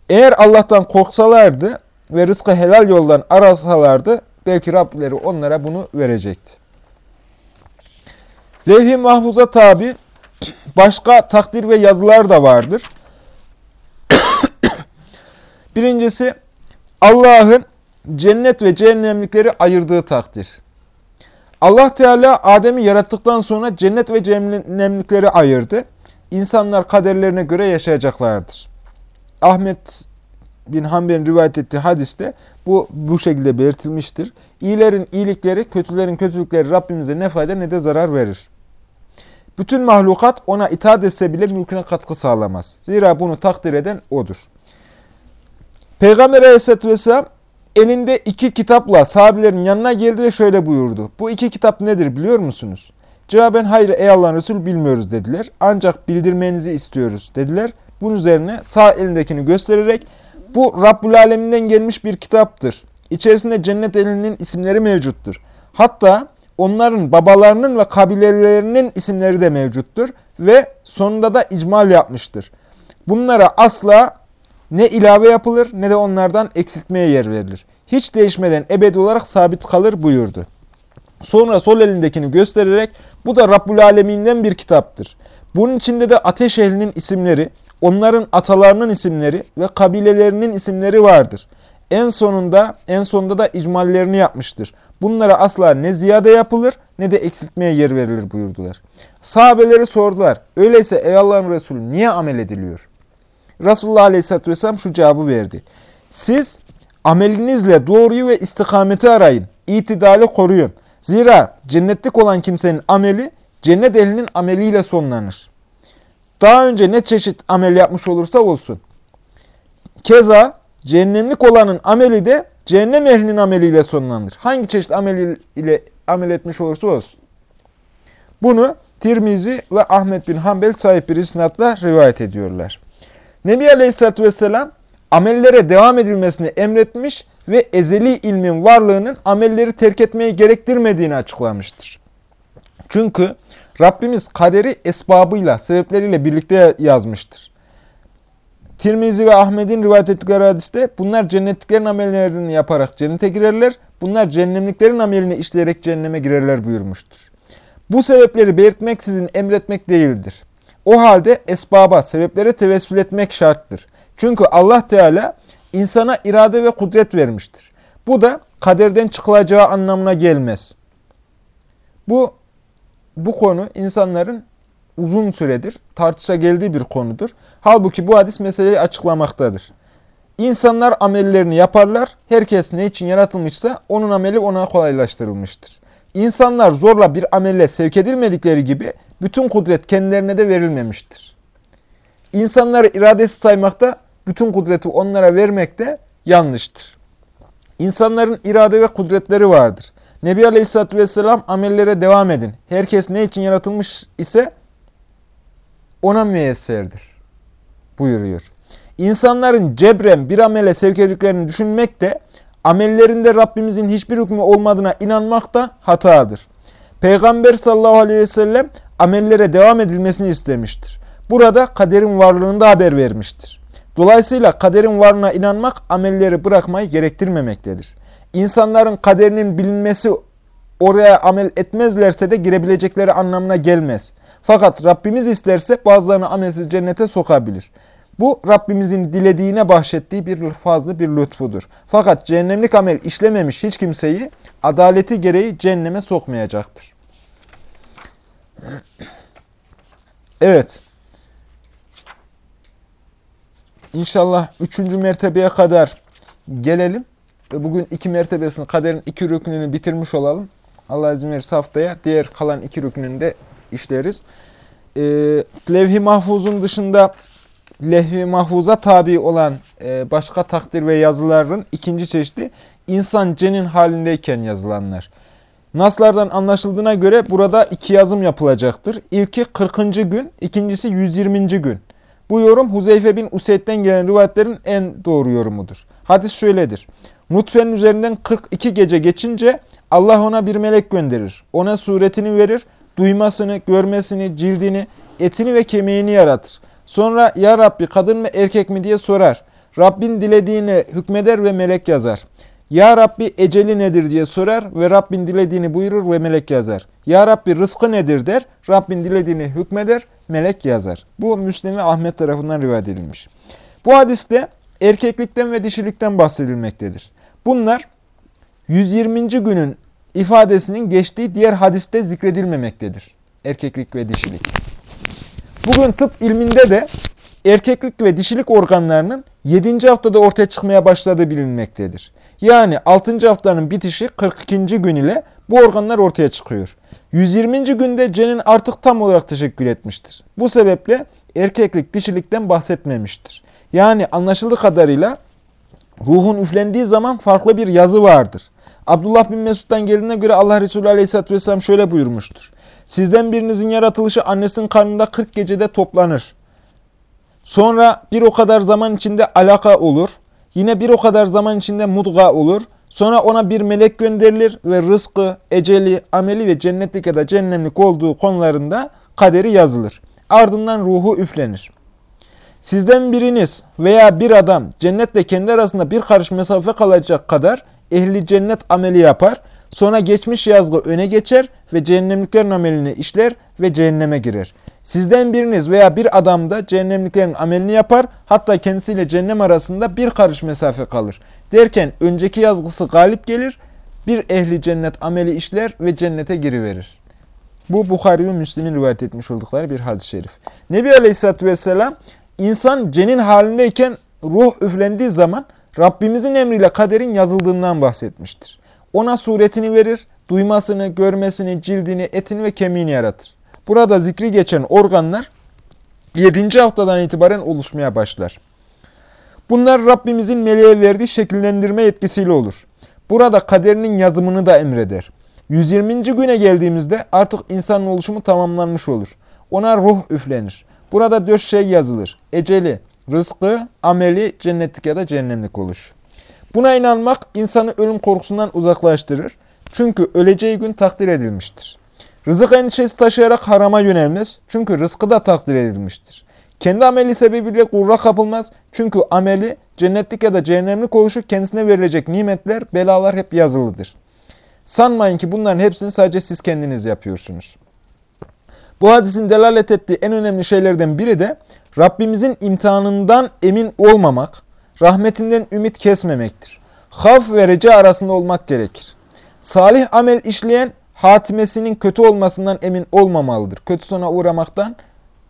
Eğer Allah'tan korksalardı ve rızkı helal yoldan arasalardı belki Rableri onlara bunu verecekti. Levh-i mahfuza tabi başka takdir ve yazılar da vardır. Birincisi Allah'ın cennet ve cehennemlikleri ayırdığı takdir. Allah Teala Adem'i yarattıktan sonra cennet ve cehennemlikleri ayırdı. İnsanlar kaderlerine göre yaşayacaklardır. Ahmet bin Hanbel'in rivayet ettiği hadiste bu bu şekilde belirtilmiştir. İyilerin iyilikleri, kötülerin kötülükleri Rabbimize ne fayda ne de zarar verir. Bütün mahlukat ona itaat etse bile mülküne katkı sağlamaz. Zira bunu takdir eden O'dur. Peygamber Aleyhisselatü Vesselam elinde iki kitapla sahabelerin yanına geldi ve şöyle buyurdu. Bu iki kitap nedir biliyor musunuz? Cevaben hayır ey Allah'ın Resulü bilmiyoruz dediler. Ancak bildirmenizi istiyoruz dediler. Bunun üzerine sağ elindekini göstererek bu Rabbül Aleminden gelmiş bir kitaptır. İçerisinde cennet elinin isimleri mevcuttur. Hatta onların babalarının ve kabilelerinin isimleri de mevcuttur ve sonunda da icmal yapmıştır. Bunlara asla ne ilave yapılır ne de onlardan eksiltmeye yer verilir. Hiç değişmeden ebedi olarak sabit kalır buyurdu. Sonra sol elindekini göstererek bu da Rabbul Aleminden bir kitaptır. Bunun içinde de ateş ehlinin isimleri, onların atalarının isimleri ve kabilelerinin isimleri vardır. En sonunda en sonunda da icmallerini yapmıştır. Bunlara asla ne ziyade yapılır ne de eksiltmeye yer verilir buyurdular. Sahabeleri sordular. Öyleyse ey Allah'ın Resulü niye amel ediliyor? Resulullah Aleyhisselatü Vesselam şu cevabı verdi. Siz amelinizle doğruyu ve istikameti arayın. İtidali koruyun. Zira cennetlik olan kimsenin ameli cennet ehlinin ameliyle sonlanır. Daha önce ne çeşit amel yapmış olursa olsun. Keza cehennemlik olanın ameli de cehennem ehlinin ameliyle sonlanır. Hangi çeşit amel ile amel etmiş olursa olsun. Bunu Tirmizi ve Ahmet bin Hanbel sahip bir isnatla rivayet ediyorlar. Nebi Aleyhisselatü Vesselam amellere devam edilmesini emretmiş ve ezeli ilmin varlığının amelleri terk etmeyi gerektirmediğini açıklamıştır. Çünkü Rabbimiz kaderi esbabıyla, sebepleriyle birlikte yazmıştır. Tirmizi ve Ahmet'in rivayet ettikleri hadiste bunlar cennetliklerin amellerini yaparak cennete girerler, bunlar cehennemliklerin amelini işleyerek cehenneme girerler buyurmuştur. Bu sebepleri belirtmeksizin emretmek değildir. O halde esbaba, sebeplere tevessül etmek şarttır. Çünkü Allah Teala insana irade ve kudret vermiştir. Bu da kaderden çıkılacağı anlamına gelmez. Bu bu konu insanların uzun süredir tartışa geldiği bir konudur. Halbuki bu hadis meseleyi açıklamaktadır. İnsanlar amellerini yaparlar. Herkes ne için yaratılmışsa onun ameli ona kolaylaştırılmıştır. İnsanlar zorla bir amelle sevk edilmedikleri gibi bütün kudret kendilerine de verilmemiştir. İnsanları iradesi saymakta, bütün kudreti onlara vermekte yanlıştır. İnsanların irade ve kudretleri vardır. Nebi Aleyhisselatü Vesselam amellere devam edin. Herkes ne için yaratılmış ise ona müyesserdir buyuruyor. İnsanların cebren bir amele sevk edildiklerini düşünmek de amellerinde Rabbimizin hiçbir hükmü olmadığına inanmak da hatadır. Peygamber sallallahu aleyhi ve sellem amellere devam edilmesini istemiştir. Burada kaderin varlığında haber vermiştir. Dolayısıyla kaderin varlığına inanmak amelleri bırakmayı gerektirmemektedir. İnsanların kaderinin bilinmesi oraya amel etmezlerse de girebilecekleri anlamına gelmez. Fakat Rabbimiz isterse bazılarını amelsiz cennete sokabilir. Bu Rabbimizin dilediğine bahşettiği bir fazla bir lütfudur. Fakat cehennemlik amel işlememiş hiç kimseyi adaleti gereği cehenneme sokmayacaktır. Evet. İnşallah üçüncü mertebeye kadar gelelim. Bugün iki mertebesini, kaderin iki rükününü bitirmiş olalım. Allah izin verirse haftaya diğer kalan iki rükününü de işleriz. Ee, levh-i mahfuzun dışında lehvi mahfuza tabi olan e, başka takdir ve yazıların ikinci çeşidi insan cenin halindeyken yazılanlar. Naslardan anlaşıldığına göre burada iki yazım yapılacaktır. İlki 40. gün, ikincisi 120. gün. Bu yorum Huzeyfe bin Useyd'den gelen rivayetlerin en doğru yorumudur. Hadis şöyledir. Nutfenin üzerinden 42 gece geçince Allah ona bir melek gönderir. Ona suretini verir, duymasını, görmesini, cildini, etini ve kemiğini yaratır. Sonra ya Rabbi kadın mı erkek mi diye sorar. Rabbin dilediğini hükmeder ve melek yazar. Ya Rabbi eceli nedir diye sorar ve Rabbin dilediğini buyurur ve melek yazar. Ya Rabbi rızkı nedir der. Rabbin dilediğini hükmeder, melek yazar. Bu Müslim Ahmet tarafından rivayet edilmiş. Bu hadiste erkeklikten ve dişilikten bahsedilmektedir. Bunlar 120. günün ifadesinin geçtiği diğer hadiste zikredilmemektedir. Erkeklik ve dişilik. Bugün tıp ilminde de erkeklik ve dişilik organlarının 7. haftada ortaya çıkmaya başladığı bilinmektedir. Yani 6. haftanın bitişi 42. gün ile bu organlar ortaya çıkıyor. 120. günde cenin artık tam olarak teşekkül etmiştir. Bu sebeple erkeklik dişilikten bahsetmemiştir. Yani anlaşıldığı kadarıyla ruhun üflendiği zaman farklı bir yazı vardır. Abdullah bin Mesud'dan geldiğine göre Allah Resulü Aleyhisselatü Vesselam şöyle buyurmuştur. Sizden birinizin yaratılışı annesinin karnında 40 gecede toplanır. Sonra bir o kadar zaman içinde alaka olur. Yine bir o kadar zaman içinde mudga olur. Sonra ona bir melek gönderilir ve rızkı, eceli, ameli ve cennetlik ya da cehennemlik olduğu konularında kaderi yazılır. Ardından ruhu üflenir. Sizden biriniz veya bir adam cennetle kendi arasında bir karış mesafe kalacak kadar ehli cennet ameli yapar. Sonra geçmiş yazgı öne geçer ve cehennemliklerin amelini işler ve cehenneme girer. Sizden biriniz veya bir adam da cehennemliklerin amelini yapar, hatta kendisiyle cehennem arasında bir karış mesafe kalır. Derken önceki yazgısı galip gelir, bir ehli cennet ameli işler ve cennete giriverir. Bu Bukhari ve Müslim'in rivayet etmiş oldukları bir hadis-i şerif. Nebi Aleyhisselatü Vesselam, insan cenin halindeyken ruh üflendiği zaman Rabbimizin emriyle kaderin yazıldığından bahsetmiştir. Ona suretini verir, duymasını, görmesini, cildini, etini ve kemiğini yaratır. Burada zikri geçen organlar 7. haftadan itibaren oluşmaya başlar. Bunlar Rabbimizin meleğe verdiği şekillendirme yetkisiyle olur. Burada kaderinin yazımını da emreder. 120. güne geldiğimizde artık insanın oluşumu tamamlanmış olur. Ona ruh üflenir. Burada dört şey yazılır. Eceli, rızkı, ameli, cennetlik ya da cehennemlik oluş. Buna inanmak insanı ölüm korkusundan uzaklaştırır. Çünkü öleceği gün takdir edilmiştir. Rızık endişesi taşıyarak harama yönelmez. Çünkü rızkı da takdir edilmiştir. Kendi ameli sebebiyle gurura kapılmaz. Çünkü ameli cennetlik ya da cehennemlik oluşu kendisine verilecek nimetler, belalar hep yazılıdır. Sanmayın ki bunların hepsini sadece siz kendiniz yapıyorsunuz. Bu hadisin delalet ettiği en önemli şeylerden biri de Rabbimizin imtihanından emin olmamak, rahmetinden ümit kesmemektir. Havf ve reca arasında olmak gerekir. Salih amel işleyen hatimesinin kötü olmasından emin olmamalıdır. Kötü sona uğramaktan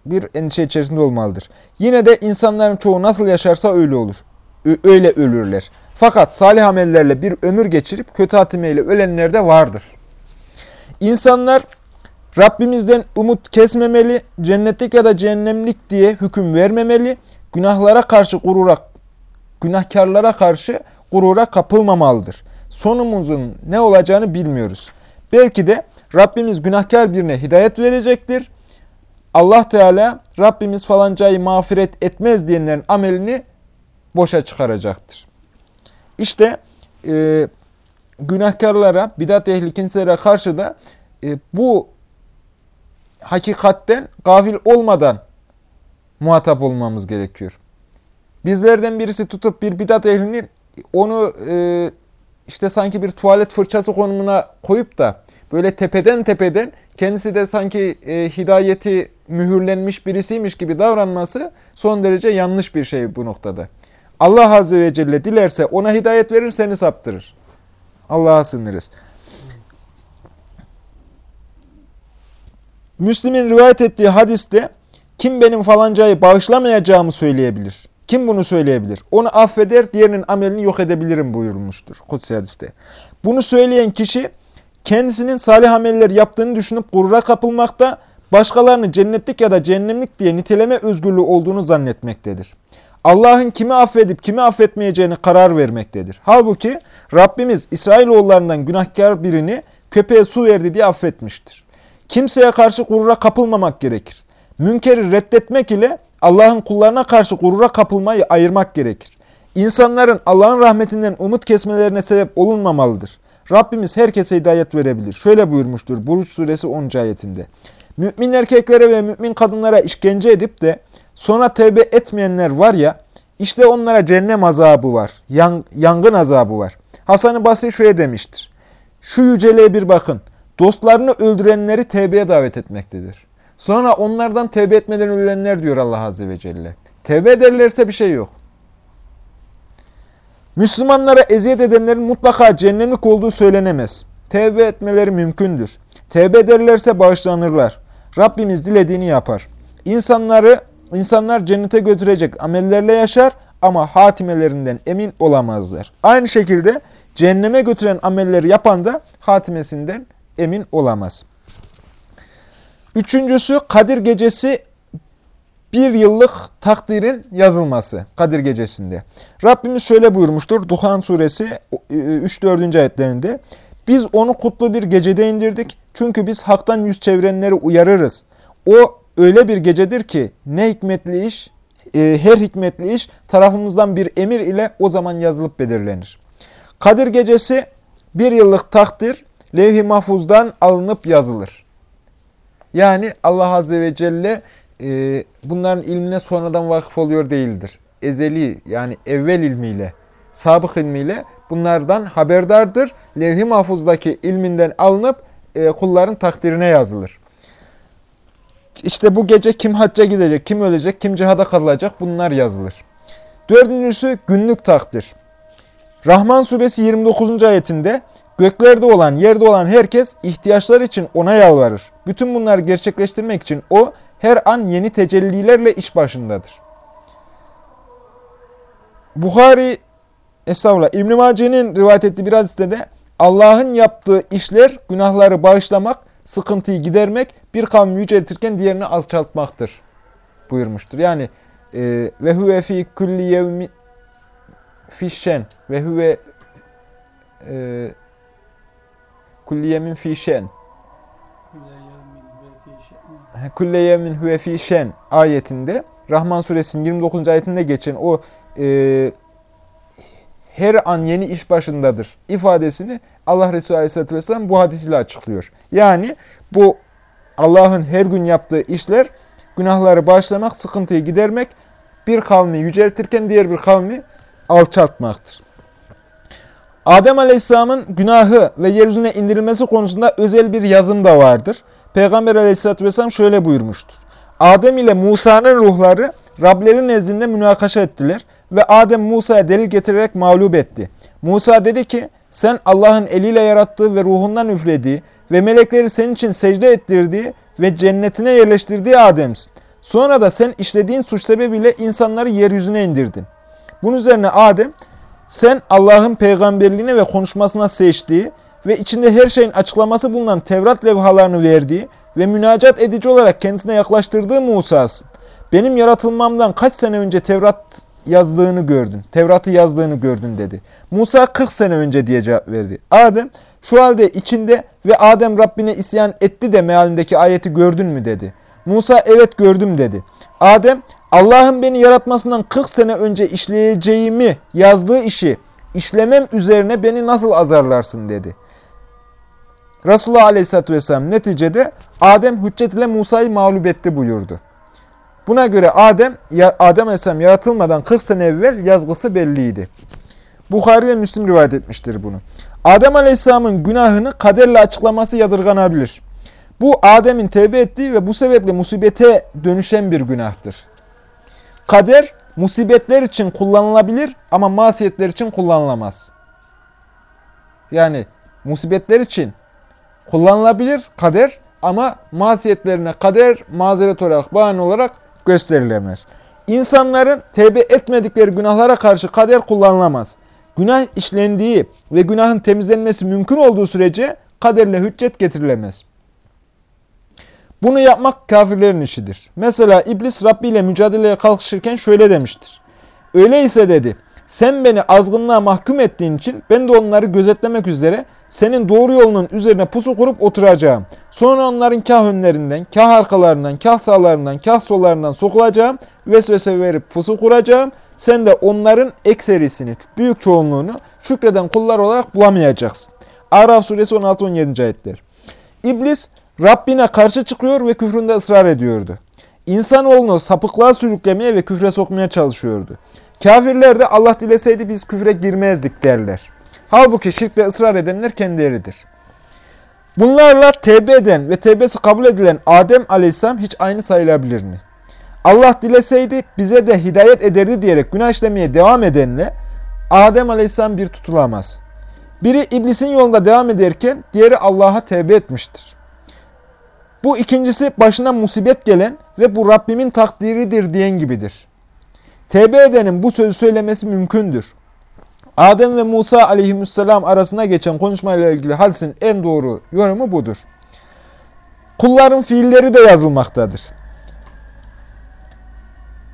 bir endişe içerisinde olmalıdır. Yine de insanların çoğu nasıl yaşarsa öyle olur. Öyle ölürler. Fakat salih amellerle bir ömür geçirip kötü hatimeyle ölenler de vardır. İnsanlar Rabbimizden umut kesmemeli, cennetlik ya da cehennemlik diye hüküm vermemeli, günahlara karşı gurura, günahkarlara karşı gurura kapılmamalıdır. Sonumuzun ne olacağını bilmiyoruz. Belki de Rabbimiz günahkar birine hidayet verecektir. Allah Teala Rabbimiz falancayı mağfiret etmez diyenlerin amelini boşa çıkaracaktır. İşte e, günahkarlara, bidat ehli kimselere karşı da e, bu hakikatten gafil olmadan muhatap olmamız gerekiyor. Bizlerden birisi tutup bir bidat ehlini onu e, işte sanki bir tuvalet fırçası konumuna koyup da böyle tepeden tepeden kendisi de sanki e, hidayeti mühürlenmiş birisiymiş gibi davranması son derece yanlış bir şey bu noktada. Allah Azze ve Celle dilerse ona hidayet verir seni saptırır. Allah'a sınırız. Müslim'in rivayet ettiği hadiste kim benim falancayı bağışlamayacağımı söyleyebilir? Kim bunu söyleyebilir? Onu affeder, diğerinin amelini yok edebilirim buyurulmuştur Kutsi hadiste. Bunu söyleyen kişi kendisinin salih ameller yaptığını düşünüp gurura kapılmakta, başkalarını cennetlik ya da cehennemlik diye niteleme özgürlüğü olduğunu zannetmektedir. Allah'ın kimi affedip kimi affetmeyeceğini karar vermektedir. Halbuki Rabbimiz İsrailoğullarından günahkar birini köpeğe su verdi diye affetmiştir. Kimseye karşı gurura kapılmamak gerekir. Münkeri reddetmek ile Allah'ın kullarına karşı gurura kapılmayı ayırmak gerekir. İnsanların Allah'ın rahmetinden umut kesmelerine sebep olunmamalıdır. Rabbimiz herkese hidayet verebilir. Şöyle buyurmuştur Buruç suresi 10. ayetinde. Mümin erkeklere ve mümin kadınlara işkence edip de sonra tevbe etmeyenler var ya, işte onlara cehennem azabı var, yangın azabı var. Hasan-ı Basri şöyle demiştir. Şu yüceliğe bir bakın, dostlarını öldürenleri tevbeye davet etmektedir. Sonra onlardan tevbe etmeden ölenler diyor Allah Azze ve Celle. Tevbe ederlerse bir şey yok. Müslümanlara eziyet edenlerin mutlaka cennetlik olduğu söylenemez. Tevbe etmeleri mümkündür. Tevbe ederlerse bağışlanırlar. Rabbimiz dilediğini yapar. İnsanları, insanlar cennete götürecek amellerle yaşar ama hatimelerinden emin olamazlar. Aynı şekilde cehenneme götüren amelleri yapan da hatimesinden emin olamaz. Üçüncüsü Kadir Gecesi bir yıllık takdirin yazılması Kadir Gecesi'nde. Rabbimiz şöyle buyurmuştur Duhan Suresi 3-4. E, ayetlerinde. Biz onu kutlu bir gecede indirdik. Çünkü biz haktan yüz çevirenleri uyarırız. O öyle bir gecedir ki ne hikmetli iş, e, her hikmetli iş tarafımızdan bir emir ile o zaman yazılıp belirlenir. Kadir Gecesi bir yıllık takdir levh-i mahfuzdan alınıp yazılır. Yani Allah Azze ve Celle e, bunların ilmine sonradan vakıf oluyor değildir. Ezeli yani evvel ilmiyle, sabık ilmiyle bunlardan haberdardır. Levh-i mahfuzdaki ilminden alınıp e, kulların takdirine yazılır. İşte bu gece kim hacca gidecek, kim ölecek, kim cihada kalacak bunlar yazılır. Dördüncüsü günlük takdir. Rahman suresi 29. ayetinde Göklerde olan, yerde olan herkes ihtiyaçlar için ona yalvarır. Bütün bunları gerçekleştirmek için o her an yeni tecellilerle iş başındadır. Bukhari, estağfurullah, İbn-i Mace'nin rivayet ettiği bir hadiste de Allah'ın yaptığı işler günahları bağışlamak, sıkıntıyı gidermek, bir kavmi yüceltirken diğerini alçaltmaktır buyurmuştur. Yani e, ve huve fi kulli yevmi fişen ve huve e, kulli yemin fişen Kulle yevmin huve fi şen ayetinde Rahman suresinin 29. ayetinde geçen o e, her an yeni iş başındadır ifadesini Allah Resulü Aleyhisselatü Vesselam bu hadisiyle açıklıyor. Yani bu Allah'ın her gün yaptığı işler günahları bağışlamak, sıkıntıyı gidermek, bir kavmi yüceltirken diğer bir kavmi alçaltmaktır. Adem Aleyhisselam'ın günahı ve yeryüzüne indirilmesi konusunda özel bir yazım da vardır. Peygamber aleyhissalatü vesselam şöyle buyurmuştur. Adem ile Musa'nın ruhları Rableri nezdinde münakaşa ettiler ve Adem Musa'ya delil getirerek mağlup etti. Musa dedi ki sen Allah'ın eliyle yarattığı ve ruhundan üflediği ve melekleri senin için secde ettirdiği ve cennetine yerleştirdiği Adem'sin. Sonra da sen işlediğin suç sebebiyle insanları yeryüzüne indirdin. Bunun üzerine Adem sen Allah'ın peygamberliğine ve konuşmasına seçtiği ve içinde her şeyin açıklaması bulunan Tevrat levhalarını verdiği ve münacat edici olarak kendisine yaklaştırdığı Musa'sın. Benim yaratılmamdan kaç sene önce Tevrat yazdığını gördün, Tevrat'ı yazdığını gördün dedi. Musa 40 sene önce diye cevap verdi. Adem şu halde içinde ve Adem Rabbine isyan etti de mealindeki ayeti gördün mü dedi. Musa evet gördüm dedi. Adem Allah'ın beni yaratmasından 40 sene önce işleyeceğimi yazdığı işi işlemem üzerine beni nasıl azarlarsın dedi. Resulullah Aleyhisselatü Vesselam neticede Adem hüccet ile Musa'yı mağlup etti buyurdu. Buna göre Adem, Adem Aleyhisselam yaratılmadan 40 sene evvel yazgısı belliydi. Bukhari ve Müslim rivayet etmiştir bunu. Adem Aleyhisselam'ın günahını kaderle açıklaması yadırganabilir. Bu Adem'in tevbe ettiği ve bu sebeple musibete dönüşen bir günahtır. Kader musibetler için kullanılabilir ama masiyetler için kullanılamaz. Yani musibetler için kullanılabilir kader ama masiyetlerine kader mazeret olarak, bahane olarak gösterilemez. İnsanların tevbe etmedikleri günahlara karşı kader kullanılamaz. Günah işlendiği ve günahın temizlenmesi mümkün olduğu sürece kaderle hüccet getirilemez. Bunu yapmak kafirlerin işidir. Mesela iblis Rabbi ile mücadeleye kalkışırken şöyle demiştir. Öyleyse dedi, sen beni azgınlığa mahkum ettiğin için ben de onları gözetlemek üzere senin doğru yolunun üzerine pusu kurup oturacağım. Sonra onların kah önlerinden, kah arkalarından, kah sağlarından, kah sollarından sokulacağım. Vesvese verip pusu kuracağım. Sen de onların ekserisini, büyük çoğunluğunu şükreden kullar olarak bulamayacaksın. Araf suresi 16-17. ayetler. İblis Rabbine karşı çıkıyor ve küfründe ısrar ediyordu. İnsanoğlunu sapıklığa sürüklemeye ve küfre sokmaya çalışıyordu. Kafirler de Allah dileseydi biz küfre girmezdik derler. Halbuki şirkte ısrar edenler kendileridir. Bunlarla tevbe eden ve tevbesi kabul edilen Adem aleyhisselam hiç aynı sayılabilir mi? Allah dileseydi bize de hidayet ederdi diyerek günah işlemeye devam edenle Adem aleyhisselam bir tutulamaz. Biri iblisin yolunda devam ederken diğeri Allah'a tevbe etmiştir. Bu ikincisi başına musibet gelen ve bu Rabbimin takdiridir diyen gibidir. Tevbe edenin bu sözü söylemesi mümkündür. Adem ve Musa aleyhisselam arasında geçen konuşmayla ilgili hadisin en doğru yorumu budur. Kulların fiilleri de yazılmaktadır.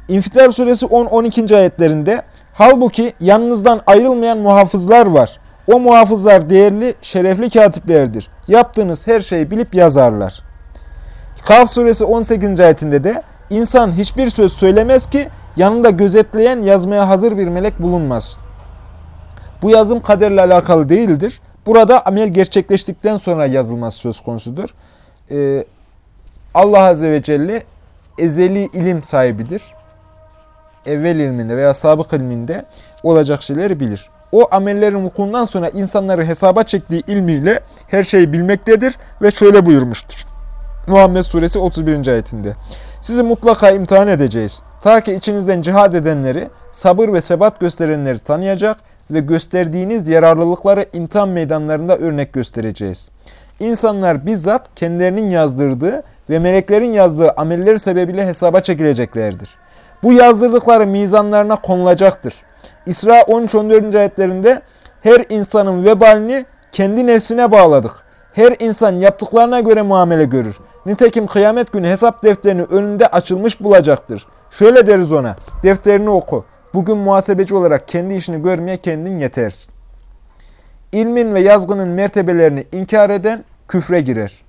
İnfitar suresi 10-12. ayetlerinde halbuki yanınızdan ayrılmayan muhafızlar var. O muhafızlar değerli, şerefli katiplerdir. Yaptığınız her şeyi bilip yazarlar. Kaf suresi 18. ayetinde de insan hiçbir söz söylemez ki yanında gözetleyen yazmaya hazır bir melek bulunmaz. Bu yazım kaderle alakalı değildir. Burada amel gerçekleştikten sonra yazılması söz konusudur. Ee, Allah Azze ve Celle ezeli ilim sahibidir. Evvel ilminde veya sabık ilminde olacak şeyleri bilir. O amellerin vukuundan sonra insanları hesaba çektiği ilmiyle her şeyi bilmektedir ve şöyle buyurmuştur. Muhammed Suresi 31. ayetinde. Sizi mutlaka imtihan edeceğiz. Ta ki içinizden cihad edenleri, sabır ve sebat gösterenleri tanıyacak ve gösterdiğiniz yararlılıkları imtihan meydanlarında örnek göstereceğiz. İnsanlar bizzat kendilerinin yazdırdığı ve meleklerin yazdığı amelleri sebebiyle hesaba çekileceklerdir. Bu yazdırdıkları mizanlarına konulacaktır. İsra 13-14. ayetlerinde her insanın vebalini kendi nefsine bağladık. Her insan yaptıklarına göre muamele görür. Nitekim kıyamet günü hesap defterini önünde açılmış bulacaktır. Şöyle deriz ona, defterini oku. Bugün muhasebeci olarak kendi işini görmeye kendin yetersin. İlmin ve yazgının mertebelerini inkar eden küfre girer.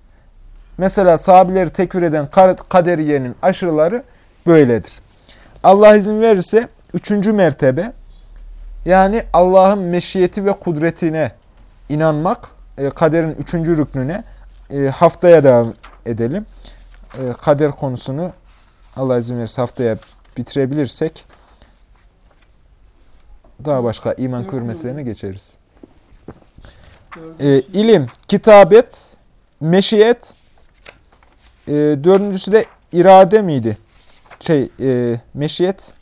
Mesela sahabileri tekfir eden kaderiyenin aşırıları böyledir. Allah izin verirse üçüncü mertebe yani Allah'ın meşiyeti ve kudretine inanmak e, kaderin üçüncü rüknüne e, haftaya devam edelim. E, kader konusunu Allah izin verirse haftaya bitirebilirsek daha başka iman kür meselelerine geçeriz. E, ilim, kitabet, meşiyet, e, dördüncüsü de irade miydi? Şey, e, meşiyet,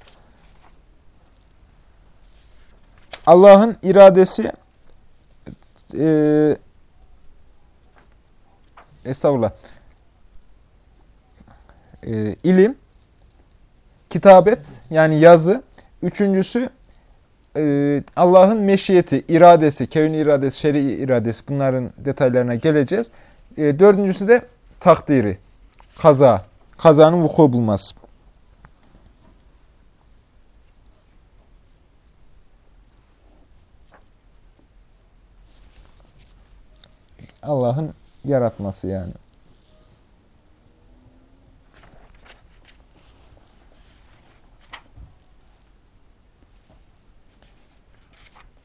Allah'ın iradesi, e, estağfurullah, e, ilim, kitabet yani yazı, üçüncüsü e, Allah'ın meşiyeti, iradesi, kevin iradesi, şer'i iradesi bunların detaylarına geleceğiz. E, dördüncüsü de takdiri, kaza, kazanın vuku bulması. Allah'ın yaratması yani.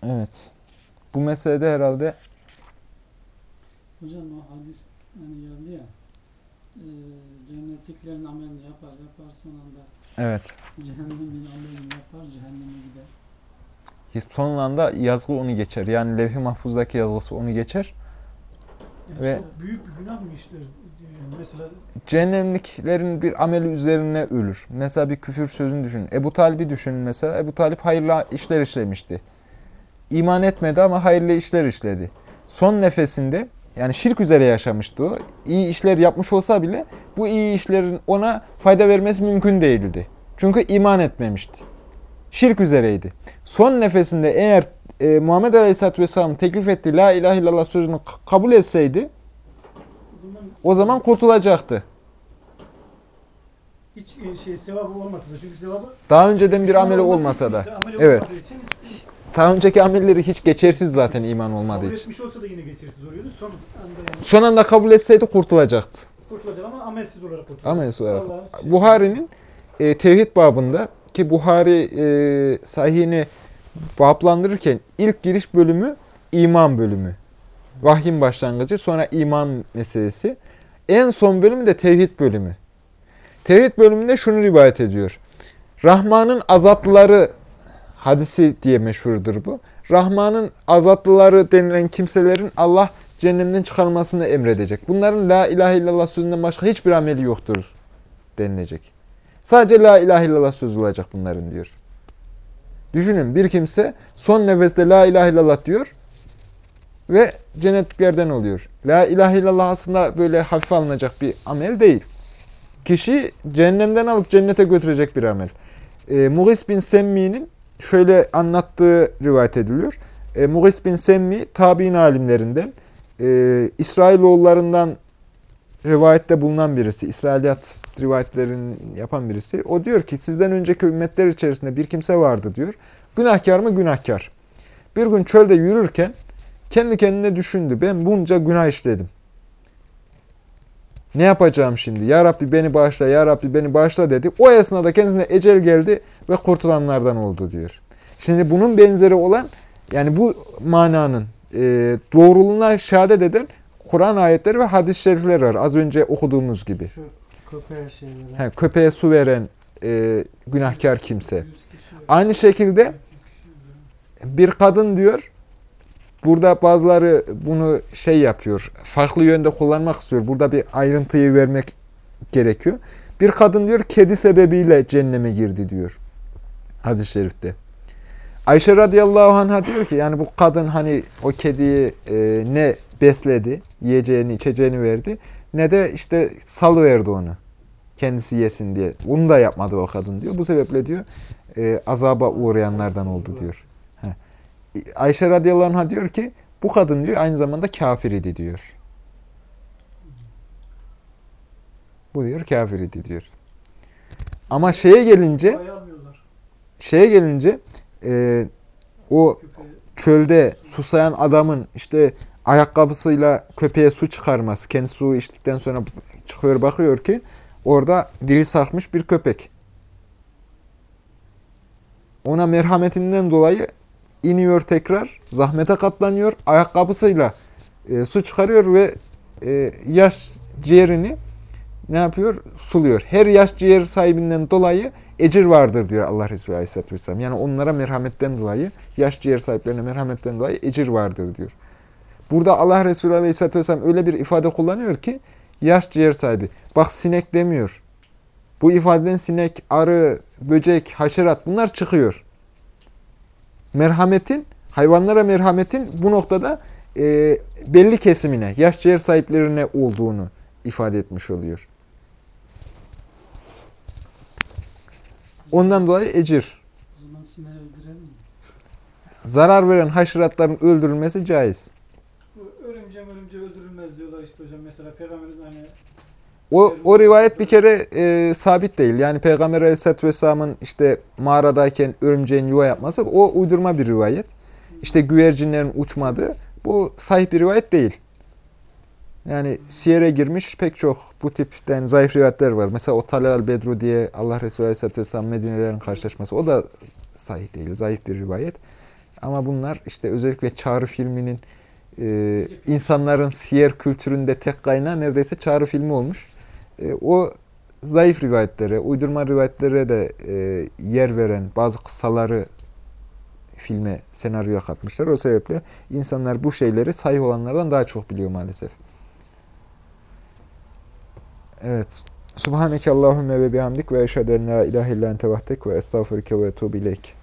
Evet. Bu meselede herhalde Hocam o hadis hani geldi ya e, cennetliklerin amelini yapar yapar son anda evet. cehennemin amelini yapar cehenneme gider. Son anda yazgı onu geçer. Yani levh-i mahfuzdaki yazgısı onu geçer. Yani Ve- çok büyük bir günah mı işler? Yani mesela Cehennemliklerin bir ameli üzerine ölür. Mesela bir küfür sözünü düşünün. Ebu Talib'i düşünün mesela. Ebu Talip hayırlı işler işlemişti. İman etmedi ama hayırlı işler işledi. Son nefesinde yani şirk üzere yaşamıştı o. İyi işler yapmış olsa bile bu iyi işlerin ona fayda vermesi mümkün değildi. Çünkü iman etmemişti. Şirk üzereydi. Son nefesinde eğer e, Muhammed Aleyhisselatü Vesselam teklif etti La ilahe illallah sözünü kabul etseydi o zaman kurtulacaktı. hiç e, şey sevabı olmasa da çünkü sevabı Daha önceden bir ameli olmasa da. işte, ameli Evet. için Daha önceki amelleri hiç geçersiz zaten iman olmadığı kabul için. etmiş olsa da yine geçersiz oluyordu. Son anda yani Son anda kabul etseydi kurtulacaktı. kurtulacak ama amelsiz olarak kurtulacak. Amelsiz olarak. Allah'ın şey- Buhari'nin e, tevhid babında ki Buhari e, sahihini bablandırırken ilk giriş bölümü iman bölümü. Vahyin başlangıcı sonra iman meselesi. En son bölümü de tevhid bölümü. Tevhid bölümünde şunu rivayet ediyor. Rahman'ın azatlıları hadisi diye meşhurdur bu. Rahman'ın azatlıları denilen kimselerin Allah cehennemden çıkarılmasını emredecek. Bunların la ilahe illallah sözünden başka hiçbir ameli yoktur denilecek. Sadece la ilahe illallah sözü olacak bunların diyor. Düşünün bir kimse son nefeste la ilahe illallah diyor ve cennetliklerden oluyor. La ilahe illallah aslında böyle hafife alınacak bir amel değil. Kişi cehennemden alıp cennete götürecek bir amel. E, Mughis bin Semmi'nin şöyle anlattığı rivayet ediliyor. E, Mughis bin Semmi tabi'in alimlerinden, e, İsrailoğullarından rivayette bulunan birisi, İsrailiyat rivayetlerini yapan birisi. O diyor ki sizden önceki ümmetler içerisinde bir kimse vardı diyor. Günahkar mı? Günahkar. Bir gün çölde yürürken kendi kendine düşündü. Ben bunca günah işledim. Ne yapacağım şimdi? Ya Rabbi beni bağışla, Ya Rabbi beni bağışla dedi. O esnada kendisine ecel geldi ve kurtulanlardan oldu diyor. Şimdi bunun benzeri olan yani bu mananın e, doğruluğuna şehadet eden Kur'an ayetleri ve hadis-i şerifler var. Az önce okuduğumuz gibi. Şu köpeğe şey veren. He, köpeğe su veren e, günahkar kimse. 100 kişi, Aynı şekilde 200 kişi, bir kadın diyor, burada bazıları bunu şey yapıyor, farklı yönde kullanmak istiyor. Burada bir ayrıntıyı vermek gerekiyor. Bir kadın diyor, kedi sebebiyle cenneme girdi diyor. Hadis-i şerifte. Ayşe radıyallahu anh'a diyor ki, yani bu kadın hani o kediyi e, ne besledi, yiyeceğini, içeceğini verdi, ne de işte salıverdi onu. Kendisi yesin diye. Bunu da yapmadı o kadın diyor. Bu sebeple diyor, e, azaba uğrayanlardan oldu diyor. Ayşe radıyallahu anh'a diyor ki bu kadın diyor aynı zamanda kafir idi diyor. Bu diyor kafir idi diyor. Ama şeye gelince şeye gelince e, o çölde susayan adamın işte ayakkabısıyla köpeğe su çıkarması. Kendi su içtikten sonra çıkıyor bakıyor ki orada dili sarkmış bir köpek. Ona merhametinden dolayı iniyor tekrar, zahmete katlanıyor, ayakkabısıyla e, su çıkarıyor ve e, yaş ciğerini ne yapıyor? Suluyor. Her yaş ciğer sahibinden dolayı ecir vardır diyor Allah Resulü Aleyhisselatü Vesselam. Yani onlara merhametten dolayı, yaş ciğer sahiplerine merhametten dolayı ecir vardır diyor. Burada Allah Resulü Aleyhisselatü Vesselam öyle bir ifade kullanıyor ki, yaş ciğer sahibi. Bak sinek demiyor. Bu ifadeden sinek, arı, böcek, haşerat bunlar çıkıyor. Merhametin, hayvanlara merhametin bu noktada e, belli kesimine, yaş ciğer sahiplerine olduğunu ifade etmiş oluyor. Ondan dolayı ecir. Zarar veren haşeratların öldürülmesi caiz. Bu örümcek örümcek öldürülmez diyorlar işte hocam. Mesela peygamberimiz hani O, o rivayet bir kere e, sabit değil. Yani Peygamber Aleyhisselatü Vesselam'ın işte mağaradayken örümceğin yuva yapması o uydurma bir rivayet. İşte güvercinlerin uçmadığı bu sahih bir rivayet değil. Yani siyere girmiş pek çok bu tipten zayıf rivayetler var. Mesela o Talal Bedru diye Allah Resulü Aleyhisselatü Vesselam Medine'lerin karşılaşması o da sahih değil, zayıf bir rivayet. Ama bunlar işte özellikle Çağrı filminin e, insanların siyer kültüründe tek kaynağı neredeyse Çağrı filmi olmuş. E, o zayıf rivayetlere, uydurma rivayetlere de e, yer veren bazı kıssaları filme, senaryoya katmışlar. O sebeple insanlar bu şeyleri sahih olanlardan daha çok biliyor maalesef. Evet. Subhaneke Allahümme ve bihamdik ve eşhedü en la ilahe illa ente vahdek ve estağfurike ve etubu ileyk.